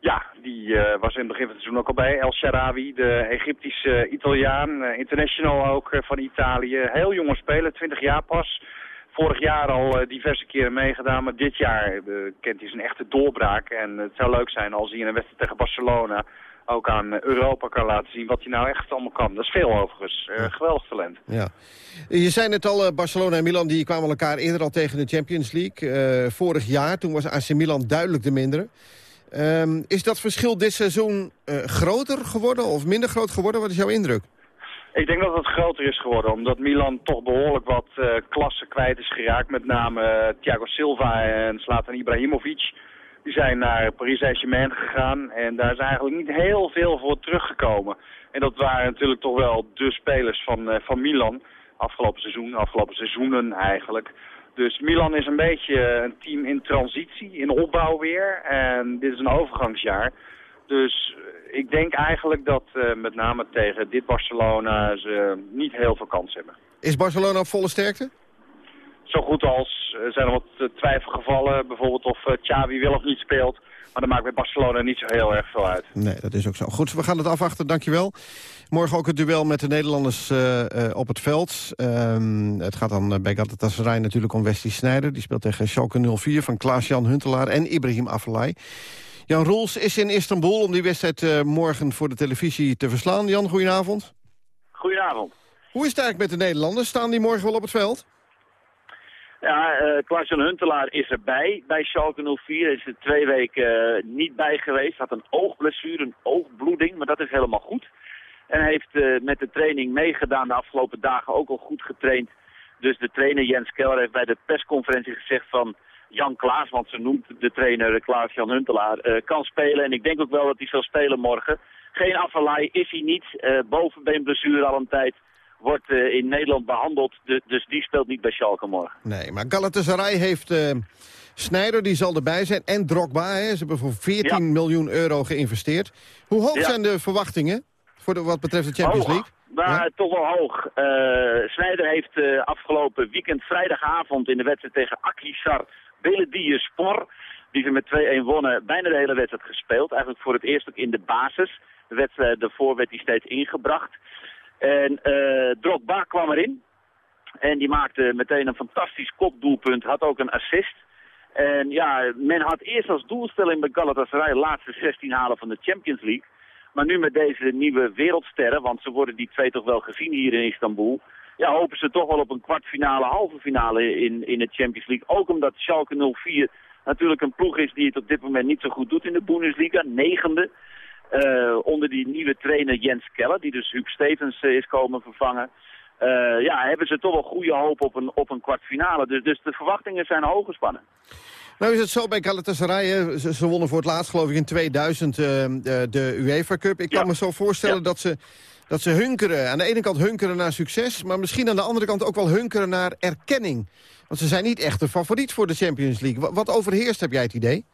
Ja, die uh, was in het begin van het seizoen ook al bij. El Sharawi, de Egyptische Italiaan, uh, international ook uh, van Italië. Heel jonge speler, 20 jaar pas. Vorig jaar al diverse keren meegedaan, maar dit jaar kent hij zijn echte doorbraak. En het zou leuk zijn als hij in een wedstrijd tegen Barcelona ook aan Europa kan laten zien wat hij nou echt allemaal kan. Dat is veel overigens. geweldig talent. Ja. Je zei net al, Barcelona en Milan die kwamen elkaar eerder al tegen de Champions League. vorig jaar, toen was AC Milan duidelijk de mindere. Um, is dat verschil dit seizoen uh, groter geworden of minder groot geworden? Wat is jouw indruk? Ik denk dat het groter is geworden, omdat Milan toch behoorlijk wat uh, klassen kwijt is geraakt. Met name uh, Thiago Silva en Zlatan Ibrahimovic. Die zijn naar Paris Saint-Germain gegaan en daar is eigenlijk niet heel veel voor teruggekomen. En dat waren natuurlijk toch wel de spelers van, van Milan. Afgelopen seizoen, afgelopen seizoenen eigenlijk. Dus Milan is een beetje een team in transitie, in opbouw weer. En dit is een overgangsjaar. Dus eh, ik denk eigenlijk dat met name tegen dit Barcelona ze niet heel veel kans hebben. Is Barcelona op volle sterkte? Zo goed als. Er zijn er wat twijfelgevallen. Bijvoorbeeld of uh, Xavi wel of niet speelt. Maar dat maakt bij Barcelona niet zo heel erg veel uit. Nee, dat is ook zo. Goed, we gaan het afwachten, dankjewel. Morgen ook het duel met de Nederlanders eh, eh, op het veld. Ehm, het gaat dan eh, bij Galatasaray natuurlijk om Wesley Sneijder. Die speelt tegen Schalke 04 van Klaas-Jan Huntelaar en Ibrahim Afellay. Jan Roels is in Istanbul om die wedstrijd eh, morgen voor de televisie te verslaan. Jan, goedenavond. Goedenavond. Hoe is het eigenlijk met de Nederlanders? Staan die morgen wel op het veld? Ja, eh Klaas-Jan Huntelaar is erbij bij Schalke 04. Is er twee weken eh, niet bij geweest. Had een oogblessure, een oogbloeding, maar dat is helemaal goed. En heeft eh, met de training meegedaan de afgelopen dagen ook al goed getraind. Dus de trainer Jens Keller heeft bij de persconferentie gezegd van... Jan Klaas, want ze noemt de trainer Klaas-Jan Huntelaar, kan spelen. En ik denk ook wel dat hij zal spelen morgen. Geen afvallei is hij niet. Bovenbeenblessure al een tijd. Wordt eh, in Nederland behandeld. Du- dus die speelt niet bij Schalke morgen. Nee, maar Galatasaray heeft eh Sneijder, die zal erbij zijn. En Drogba, hè. ze hebben voor 14 miljoen euro geïnvesteerd. Hoe hoog Ja. zijn de verwachtingen voor de, wat betreft de Champions League? Maar toch wel hoog. Eh Snijder heeft afgelopen weekend vrijdagavond in de wedstrijd tegen Akhisar Spor, die ze met 2-1 wonnen, bijna de hele wedstrijd gespeeld. Eigenlijk voor het eerst ook in de basis. De wedstrijd daarvoor werd hij steeds ingebracht. En eh Drogba kwam erin. En die maakte meteen een fantastisch kopdoelpunt, had ook een assist. En ja, men had eerst als doelstelling bij Galatasaray laatste 16 halen van de Champions League. Maar nu met deze nieuwe wereldsterren, want ze worden die twee toch wel gezien hier in Istanbul. Ja, hopen ze toch wel op een kwartfinale, halve finale in, in de Champions League. Ook omdat Schalke 04 natuurlijk een ploeg is die het op dit moment niet zo goed doet in de Bundesliga. Negende. Eh, onder die nieuwe trainer Jens Keller, die dus Huub Stevens eh, is komen vervangen. Eh, ja, hebben ze toch wel goede hoop op een, op een kwartfinale. Dus, dus de verwachtingen zijn hoog gespannen. Nou is het zo bij Galatasaray, ze, ze wonnen voor het laatst geloof ik in 2000 eh, de, de UEFA Cup. Ik kan me zo voorstellen dat, ze, dat ze hunkeren. Aan de ene kant hunkeren naar succes, maar misschien aan de andere kant ook wel hunkeren naar erkenning. Want ze zijn niet echt de favoriet voor de Champions League. Wa- Wat overheerst, heb jij het idee?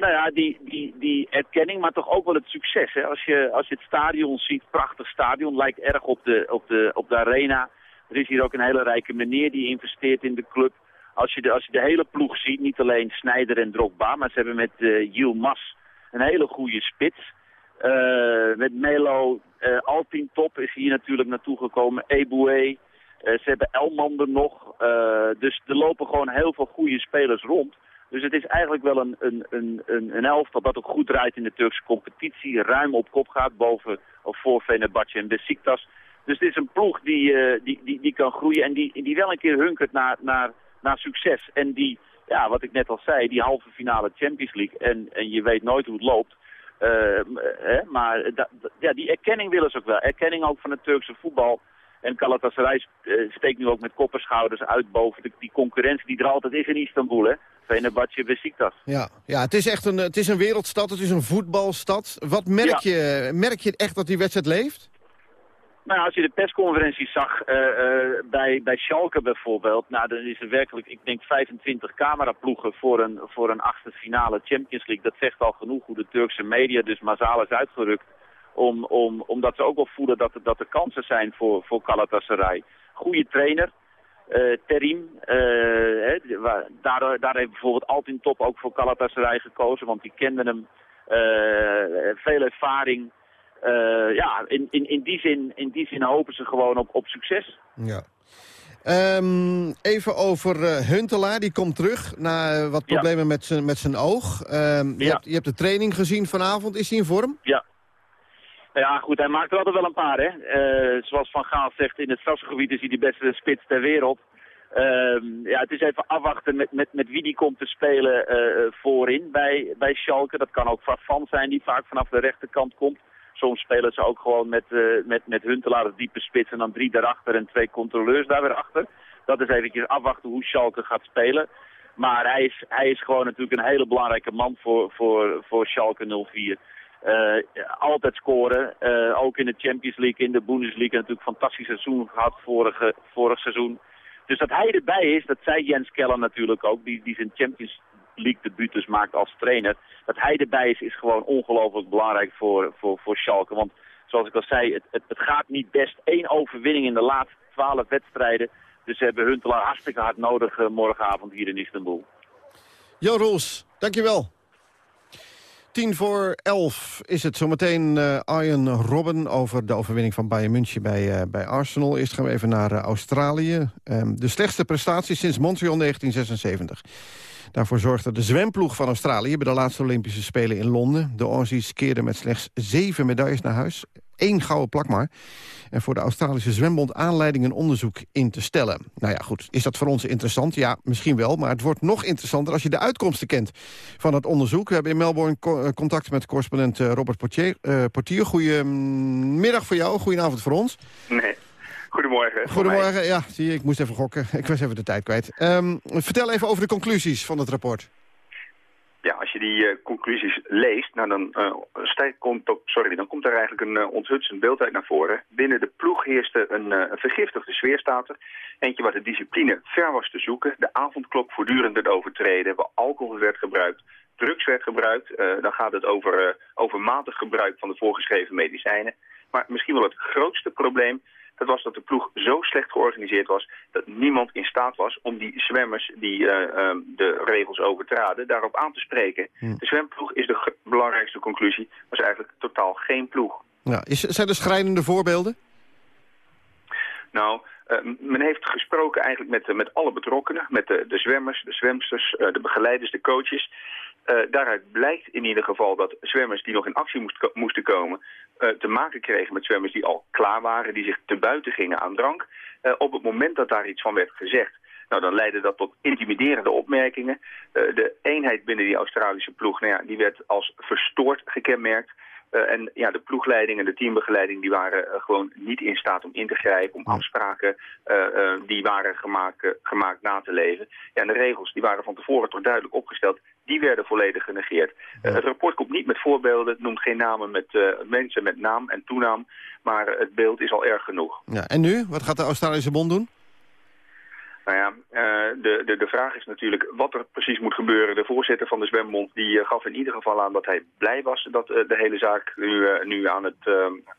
Nou ja, die, die, die erkenning, maar toch ook wel het succes. Hè? Als, je, als je het stadion ziet, prachtig stadion, lijkt erg op de, op, de, op de arena. Er is hier ook een hele rijke meneer die investeert in de club. Als je de, als je de hele ploeg ziet, niet alleen Snijder en Drogba, maar ze hebben met eh Yilmaz een hele goede spits. Eh, met Melo, eh Altin Top is hier natuurlijk naartoe gekomen, Eboué. Ze hebben Elman er nog. Dus er lopen gewoon heel veel goede spelers rond. Dus het is eigenlijk wel een, een, een, een, elftal dat ook goed draait in de Turkse competitie. Ruim op kop gaat boven of voor Fenerbahce en Besiktas. Dus het is een ploeg die, eh, die, die, die kan groeien en die, die wel een keer hunkert naar, naar, naar succes. En die, ja, wat ik net al zei, die halve finale Champions League. En, en je weet nooit hoe het loopt. Eh, hè, maar ja, die erkenning willen ze ook wel. Erkenning ook van het Turkse voetbal. En Galatasaray eh, steekt nu ook met kopperschouders uit boven de, die concurrentie die er altijd is in Istanbul. Hè? Fenerbahce, Besiktas. Ja, ja het, is echt een, het is een wereldstad, het is een voetbalstad. Wat merk, je, merk je echt dat die wedstrijd leeft? Nou, als je de persconferentie zag eh, eh, bij, bij Schalke bijvoorbeeld, nou, dan is er werkelijk, ik denk 25 cameraploegen voor een, voor een achtste finale Champions League. Dat zegt al genoeg hoe de Turkse media dus massaal is uitgerukt. Om, om, omdat ze ook wel voelen dat er, dat er kansen zijn voor, voor Galatasaray. Goede trainer, eh Terim. waar- daardoor, daar heeft bijvoorbeeld Altin Top ook voor Galatasaray gekozen, want die kenden hem. eh, veel ervaring. Ja, in, in, in, die zin, in die zin hopen ze gewoon op, op succes. Ja. Ehm, even over Huntelaar, die komt terug na wat problemen met zijn met zijn oog. Ehm, je, Ja. hebt, je hebt de training gezien vanavond, is hij in vorm? Ja. Ja, goed, hij maakt er wel een paar, hè. Eh, zoals Van Gaal zegt, in het strafgebied is hij de beste spits ter wereld. Ehm, ja, het is even afwachten met, met, met wie die komt te spelen eh, voorin bij, bij Schalke. Dat kan ook Van zijn, die vaak vanaf de rechterkant komt. Soms spelen ze ook gewoon met, eh, met, met Huntelaar als diepe spits en dan drie daarachter en twee controleurs daar weer achter. Dat is eventjes afwachten hoe Schalke gaat spelen. Maar hij is, hij is gewoon natuurlijk een hele belangrijke man voor, voor, voor Schalke 04. Eh, altijd scoren, eh, ook in de Champions League, in de Bundesliga natuurlijk een fantastisch seizoen gehad vorige, vorig seizoen. Dus dat hij erbij is, dat zei Jens Keller natuurlijk ook, die, die zijn Champions League debuut dus maakt als trainer. Dat hij erbij is, is gewoon ongelooflijk belangrijk voor, voor, voor Schalke. Want zoals ik al zei, het, het, gaat niet best. Eén overwinning in de laatste twaalf wedstrijden. Dus ze hebben Huntelaar hartstikke hard nodig eh, morgenavond hier in Istanbul. Jo Roels, dankjewel. Tien voor elf is het zometeen eh Arjen Robben over de overwinning van Bayern München bij, eh, bij Arsenal. Eerst gaan we even naar eh, Australië. Ehm, de slechtste prestatie sinds Montreal 1976. Daarvoor zorgde de zwemploeg van Australië bij de laatste Olympische Spelen in Londen. De Aussies keerden met slechts zeven medailles naar huis. Eén gouden plak maar. En voor de Australische Zwembond aanleiding een onderzoek in te stellen. Nou ja, goed. Is dat voor ons interessant? Ja, misschien wel. Maar het wordt nog interessanter als je de uitkomsten kent van het onderzoek. We hebben in Melbourne eh, contact met correspondent eh, Robert Portier. eh, Portier. Goedemiddag voor jou, goedenavond voor ons. Nee. Goedemorgen. Goedemorgen. Ja, zie je, ik moest even gokken. Ik was even de tijd kwijt. Ehm, vertel even over de conclusies van het rapport. Ja, als je die eh, conclusies leest, nou dan, eh, komt, op- sorry, dan komt er eigenlijk een uh, onthutsend beeld uit naar voren. Binnen de ploeg heerste een, eh, een vergiftigde sfeer, staat er. Eentje waar de discipline ver was te zoeken. De avondklok voortdurend werd overtreden. Waar alcohol werd gebruikt, drugs werd gebruikt. Eh, dan gaat het over eh, overmatig gebruik van de voorgeschreven medicijnen. Maar misschien wel het grootste probleem dat was dat de ploeg zo slecht georganiseerd was... dat niemand in staat was om die zwemmers die eh, eh, de regels overtraden... daarop aan te spreken. De zwemploeg is de belangrijkste conclusie. was eigenlijk totaal geen ploeg. Ja, is, zijn er schrijnende voorbeelden? Nou, eh, men heeft gesproken eigenlijk met, eh, met alle betrokkenen. Met de, de zwemmers, de zwemsters, de begeleiders, de coaches. Eh, daaruit blijkt in ieder geval dat zwemmers die nog in actie moest moesten komen... eh, te maken kregen met zwemmers die al klaar waren, die zich te buiten gingen aan drank. Eh, op het moment dat daar iets van werd gezegd... Nou, dan leidde dat tot intimiderende opmerkingen. De eenheid binnen die Australische ploeg, nou ja, die werd als verstoord gekenmerkt. En ja, de ploegleiding en de teambegeleiding die waren gewoon niet in staat om in te grijpen, om afspraken die waren gemaakt, gemaakt na te leven. Ja, en de regels die waren van tevoren toch duidelijk opgesteld, die werden volledig genegeerd. Eh, het rapport komt niet met voorbeelden, het noemt geen namen met eh, mensen met naam en toenaam, maar het beeld is al erg genoeg. Ja, en nu? Wat gaat de Australische bond doen? Nou ja, eh, de, de, de vraag is natuurlijk wat er precies moet gebeuren. De voorzitter van de zwembond die gaf in ieder geval aan dat hij blij was dat de hele zaak nu, nu aan het eh,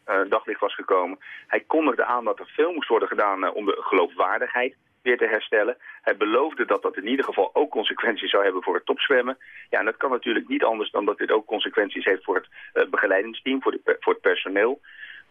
eh, daglicht was gekomen. Hij kondigde aan dat er veel moest worden gedaan om de geloofwaardigheid weer te herstellen. Hij beloofde dat dat in ieder geval ook consequenties zou hebben voor het topzwemmen. Ja, en dat kan natuurlijk niet anders dan dat dit ook consequenties heeft voor het eh, begeleidingsteam, voor, de, voor het personeel.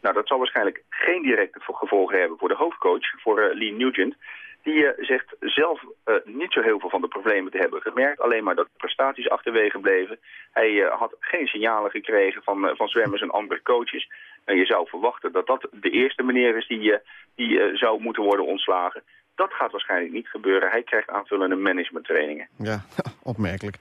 Nou, dat zal waarschijnlijk geen directe vo- gevolgen hebben voor de hoofdcoach, voor eh, Lee Nugent. Die eh, zegt zelf niet zo heel veel van de problemen te hebben gemerkt. Alleen maar dat prestaties achterwege bleven. Hij had geen signalen gekregen van, van zwemmers en andere coaches. En je zou verwachten dat dat de eerste meneer is die, die zou moeten worden ontslagen. Dat gaat waarschijnlijk niet gebeuren. Hij krijgt aanvullende managementtrainingen. Ja, opmerkelijk.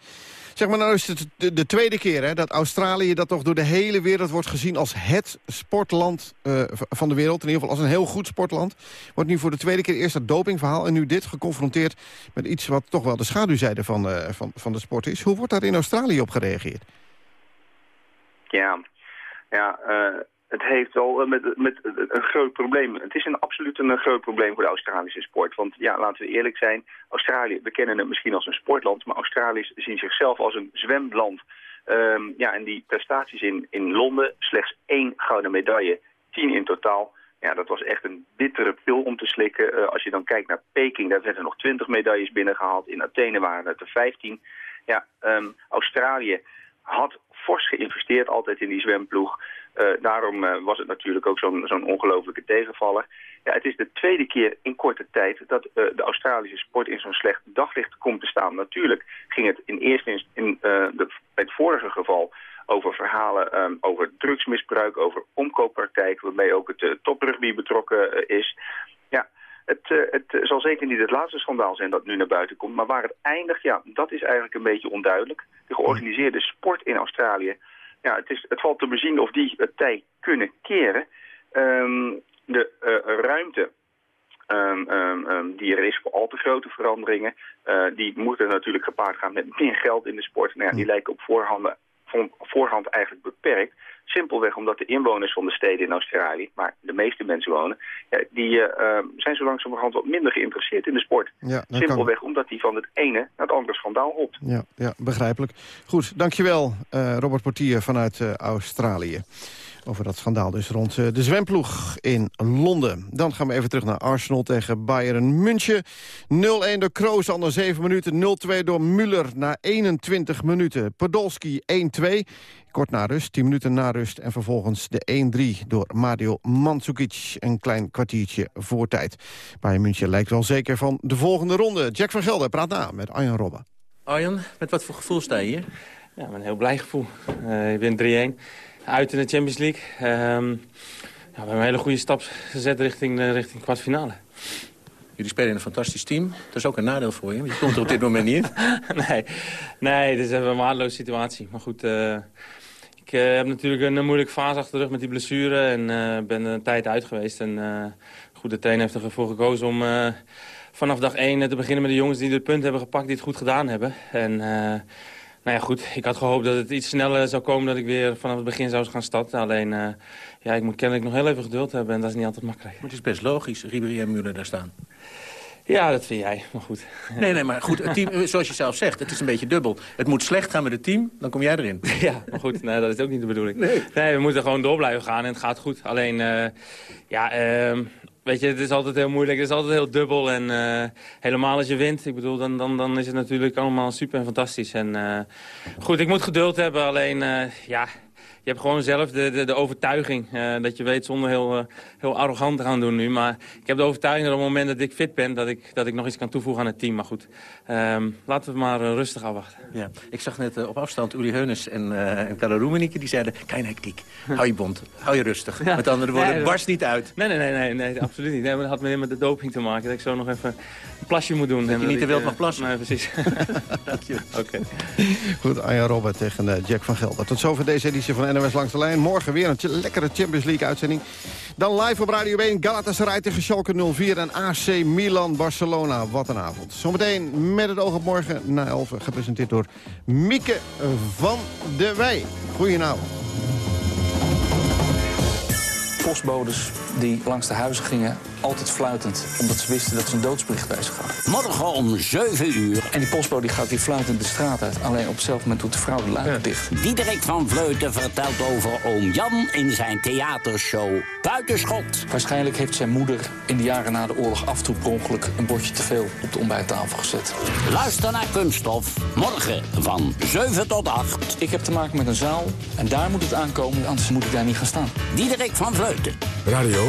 Zeg maar, nou is het de, de tweede keer hè, dat Australië... dat toch door de hele wereld wordt gezien als het sportland eh, van de wereld. In ieder geval als een heel goed sportland. Wordt nu voor de tweede keer eerst dat dopingverhaal... en nu dit geconfronteerd met iets wat toch wel de schaduwzijde van, eh, van, van de sport is. Hoe wordt daar in Australië op gereageerd? Ja, ja eh, het heeft wel eh, met, met een groot probleem. Het is een, absoluut een, eh, groot probleem voor de Australische sport. Want ja, laten we eerlijk zijn, Australië, we kennen het misschien als een sportland... maar Australiërs zien zichzelf als een zwemland. Ehm, ja, en die prestaties in, in Londen, slechts één gouden medaille, tien in totaal... Ja, dat was echt een bittere pil om te slikken. Eh, als je dan kijkt naar Peking, daar werden er nog twintig medailles binnengehaald. In Athene waren het er 15. Ja, ehm, Australië had fors geïnvesteerd altijd in die zwemploeg. Eh, daarom eh, was het natuurlijk ook zo'n zo'n ongelofelijke tegenvaller. Ja, het is de tweede keer in korte tijd dat eh, de Australische sport in zo'n slecht daglicht komt te staan. Natuurlijk ging het in eerste in het vorige geval over verhalen ehm, over drugsmisbruik, over omkooppraktijk, waarmee ook het toprugby betrokken is. Ja, het, het zal zeker niet het laatste schandaal zijn dat nu naar buiten komt. Maar waar het eindigt, ja, dat is eigenlijk een beetje onduidelijk. De georganiseerde sport in Australië, ja, het, is, het valt te bezien of die het tij kunnen keren. Um, de uh, ruimte um, um, die er is voor al te grote veranderingen, uh, die moeten natuurlijk gepaard gaan met meer geld in de sport. Nou ja, die lijken op voorhand, voorhand eigenlijk beperkt. Simpelweg omdat de inwoners van de steden in Australië, waar de meeste mensen wonen, ja, die eh, eh, zijn zo langzamerhand wat minder geïnteresseerd in de sport. Ja, kan. Simpelweg omdat die van het ene naar het andere schandaal hopt. Ja, ja, begrijpelijk. Goed, dankjewel uh, Robert Portier vanuit uh, Australië. Over dat schandaal dus rond uh, de zwemploeg in Londen. Dan gaan we even terug naar Arsenal tegen Bayern München. 0-1 door Kroos al na 7 minuten. 0-2 door Müller na 21 minuten. Podolski 1-2. Kort na rust, 10 minuten na rust. En vervolgens de 1-3 door Mario Mandzukic. Een klein kwartiertje voor tijd. Bayern München lijkt wel zeker van de volgende ronde. Jack van Gelder praat na met Arjan Robben. Arjan, met wat voor gevoel sta je hier? Ja, met een heel blij gevoel. Uh, je bent 3-1 uit in de Champions League. Um, ja, we hebben een hele goede stap gezet richting de richting kwartfinale. Jullie spelen in een fantastisch team. Dat is ook een nadeel voor je, je komt er op dit moment niet in. nee, nee, dit is een waardeloze situatie. Maar goed, uh, ik uh, heb natuurlijk een, moeilijke fase achter de rug met die blessure. En uh, ben een tijd uit geweest. En goed, de trainer heeft ervoor gekozen om vanaf dag 1 te beginnen met de jongens die de punt hebben gepakt. Die het goed gedaan hebben. En nou ja, goed, ik had gehoopt dat het iets sneller zou komen... dat ik weer vanaf het begin zou gaan starten. Alleen, uh, ja, ik moet kennelijk nog heel even geduld hebben... en dat is niet altijd makkelijk. Maar het is best logisch, Ribéry en Müller daar staan. Ja, dat vind jij, maar goed. Nee, nee, maar goed, het team, zoals je zelf zegt, het is een beetje dubbel. Het moet slecht gaan met het team, dan kom jij erin. Ja, maar goed, nee, dat is ook niet de bedoeling. Nee, nee we moeten gewoon door blijven gaan en het gaat goed. Alleen, uh, ja... Uh, Weet je, het is altijd heel moeilijk, het is altijd heel dubbel. En uh, helemaal als je wint, ik bedoel, dan, dan, dan is het natuurlijk allemaal super en fantastisch. En uh, goed, ik moet geduld hebben, alleen uh, ja, je hebt gewoon zelf de, de, de overtuiging. Uh, dat je weet zonder heel, uh, heel arrogant te gaan doen nu. Maar ik heb de overtuiging dat op het moment dat ik fit ben... dat ik, dat ik nog iets kan toevoegen aan het team. Maar goed, um, laten we maar uh, rustig afwachten. Ja. Ik zag net op afstand Uli Heunes en, uh, en Carlo Roemenike... die zeiden, klein hectiek, hou je bond, hou je rustig. Ja. Met andere woorden, nee, barst niet uit. Nee, nee, nee, nee, nee absoluut niet. Nee, maar dat had meer met de doping te maken. Dat ik zo nog even een plasje moet doen. Dat en je niet te wild mag plassen. Nee, precies. Dank je. Oké. Okay. Goed, Anja Robert tegen Jack van Gelder. Tot zover deze editie van NOS Langs de Lijn. Morgen weer een lekkere Champions League uitzending. Dan live op Radio 1 Galatasaray tegen Schalke 04 en AC Milan Barcelona. Wat een avond. Zometeen met het oog op morgen na 11 gepresenteerd door Mieke van de Wij. Goedenavond. Postbodes die langs de huizen gingen, altijd fluitend. Omdat ze wisten dat ze een doodsbericht bij zich hadden. Morgen om 7 uur. En die postbode die gaat weer fluitend de straat uit. Alleen op hetzelfde moment doet de vrouw de luiken dicht. Diederik van Vleuten vertelt over oom Jan in zijn theatershow Buitenschot. Waarschijnlijk heeft zijn moeder in de jaren na de oorlog af en toe per ongeluk een bordje te veel op de ontbijttafel gezet. Luister naar Kunststof. Morgen van 7 tot 8. Ik heb te maken met een zaal en daar moet het aankomen, anders moet ik daar niet gaan staan. Diederik van Vleuten. Radio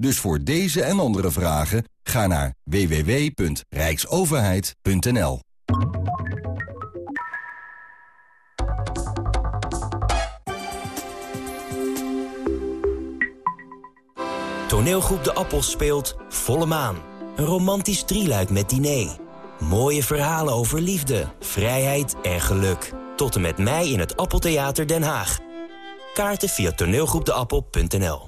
Dus voor deze en andere vragen ga naar www.rijksoverheid.nl. Toneelgroep De Appels speelt Volle Maan. Een romantisch drieluik met diner. Mooie verhalen over liefde, vrijheid en geluk. Tot en met mei in het Appeltheater Den Haag. Kaarten via toneelgroepdeappel.nl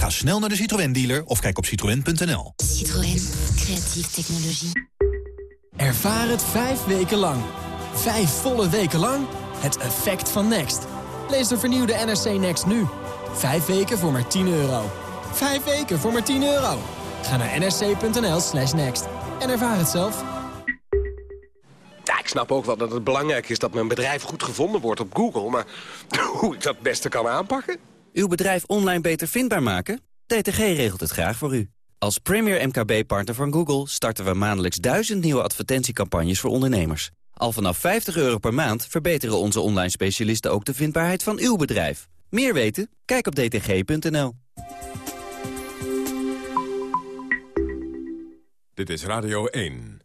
Ga snel naar de Citroën dealer of kijk op citroën.nl. Citroën. Creatieve technologie. Ervaar het vijf weken lang. Vijf volle weken lang. Het effect van Next. Lees de vernieuwde NRC Next nu. Vijf weken voor maar 10 euro. Vijf weken voor maar 10 euro. Ga naar nsc.nl slash next en ervaar het zelf. Ja, ik snap ook wel dat het belangrijk is dat mijn bedrijf goed gevonden wordt op Google. Maar hoe ik dat het beste kan aanpakken? Uw bedrijf online beter vindbaar maken? DTG regelt het graag voor u. Als premier MKB-partner van Google starten we maandelijks duizend nieuwe advertentiecampagnes voor ondernemers. Al vanaf 50 euro per maand verbeteren onze online specialisten ook de vindbaarheid van uw bedrijf. Meer weten? Kijk op dtg.nl. Dit is Radio 1.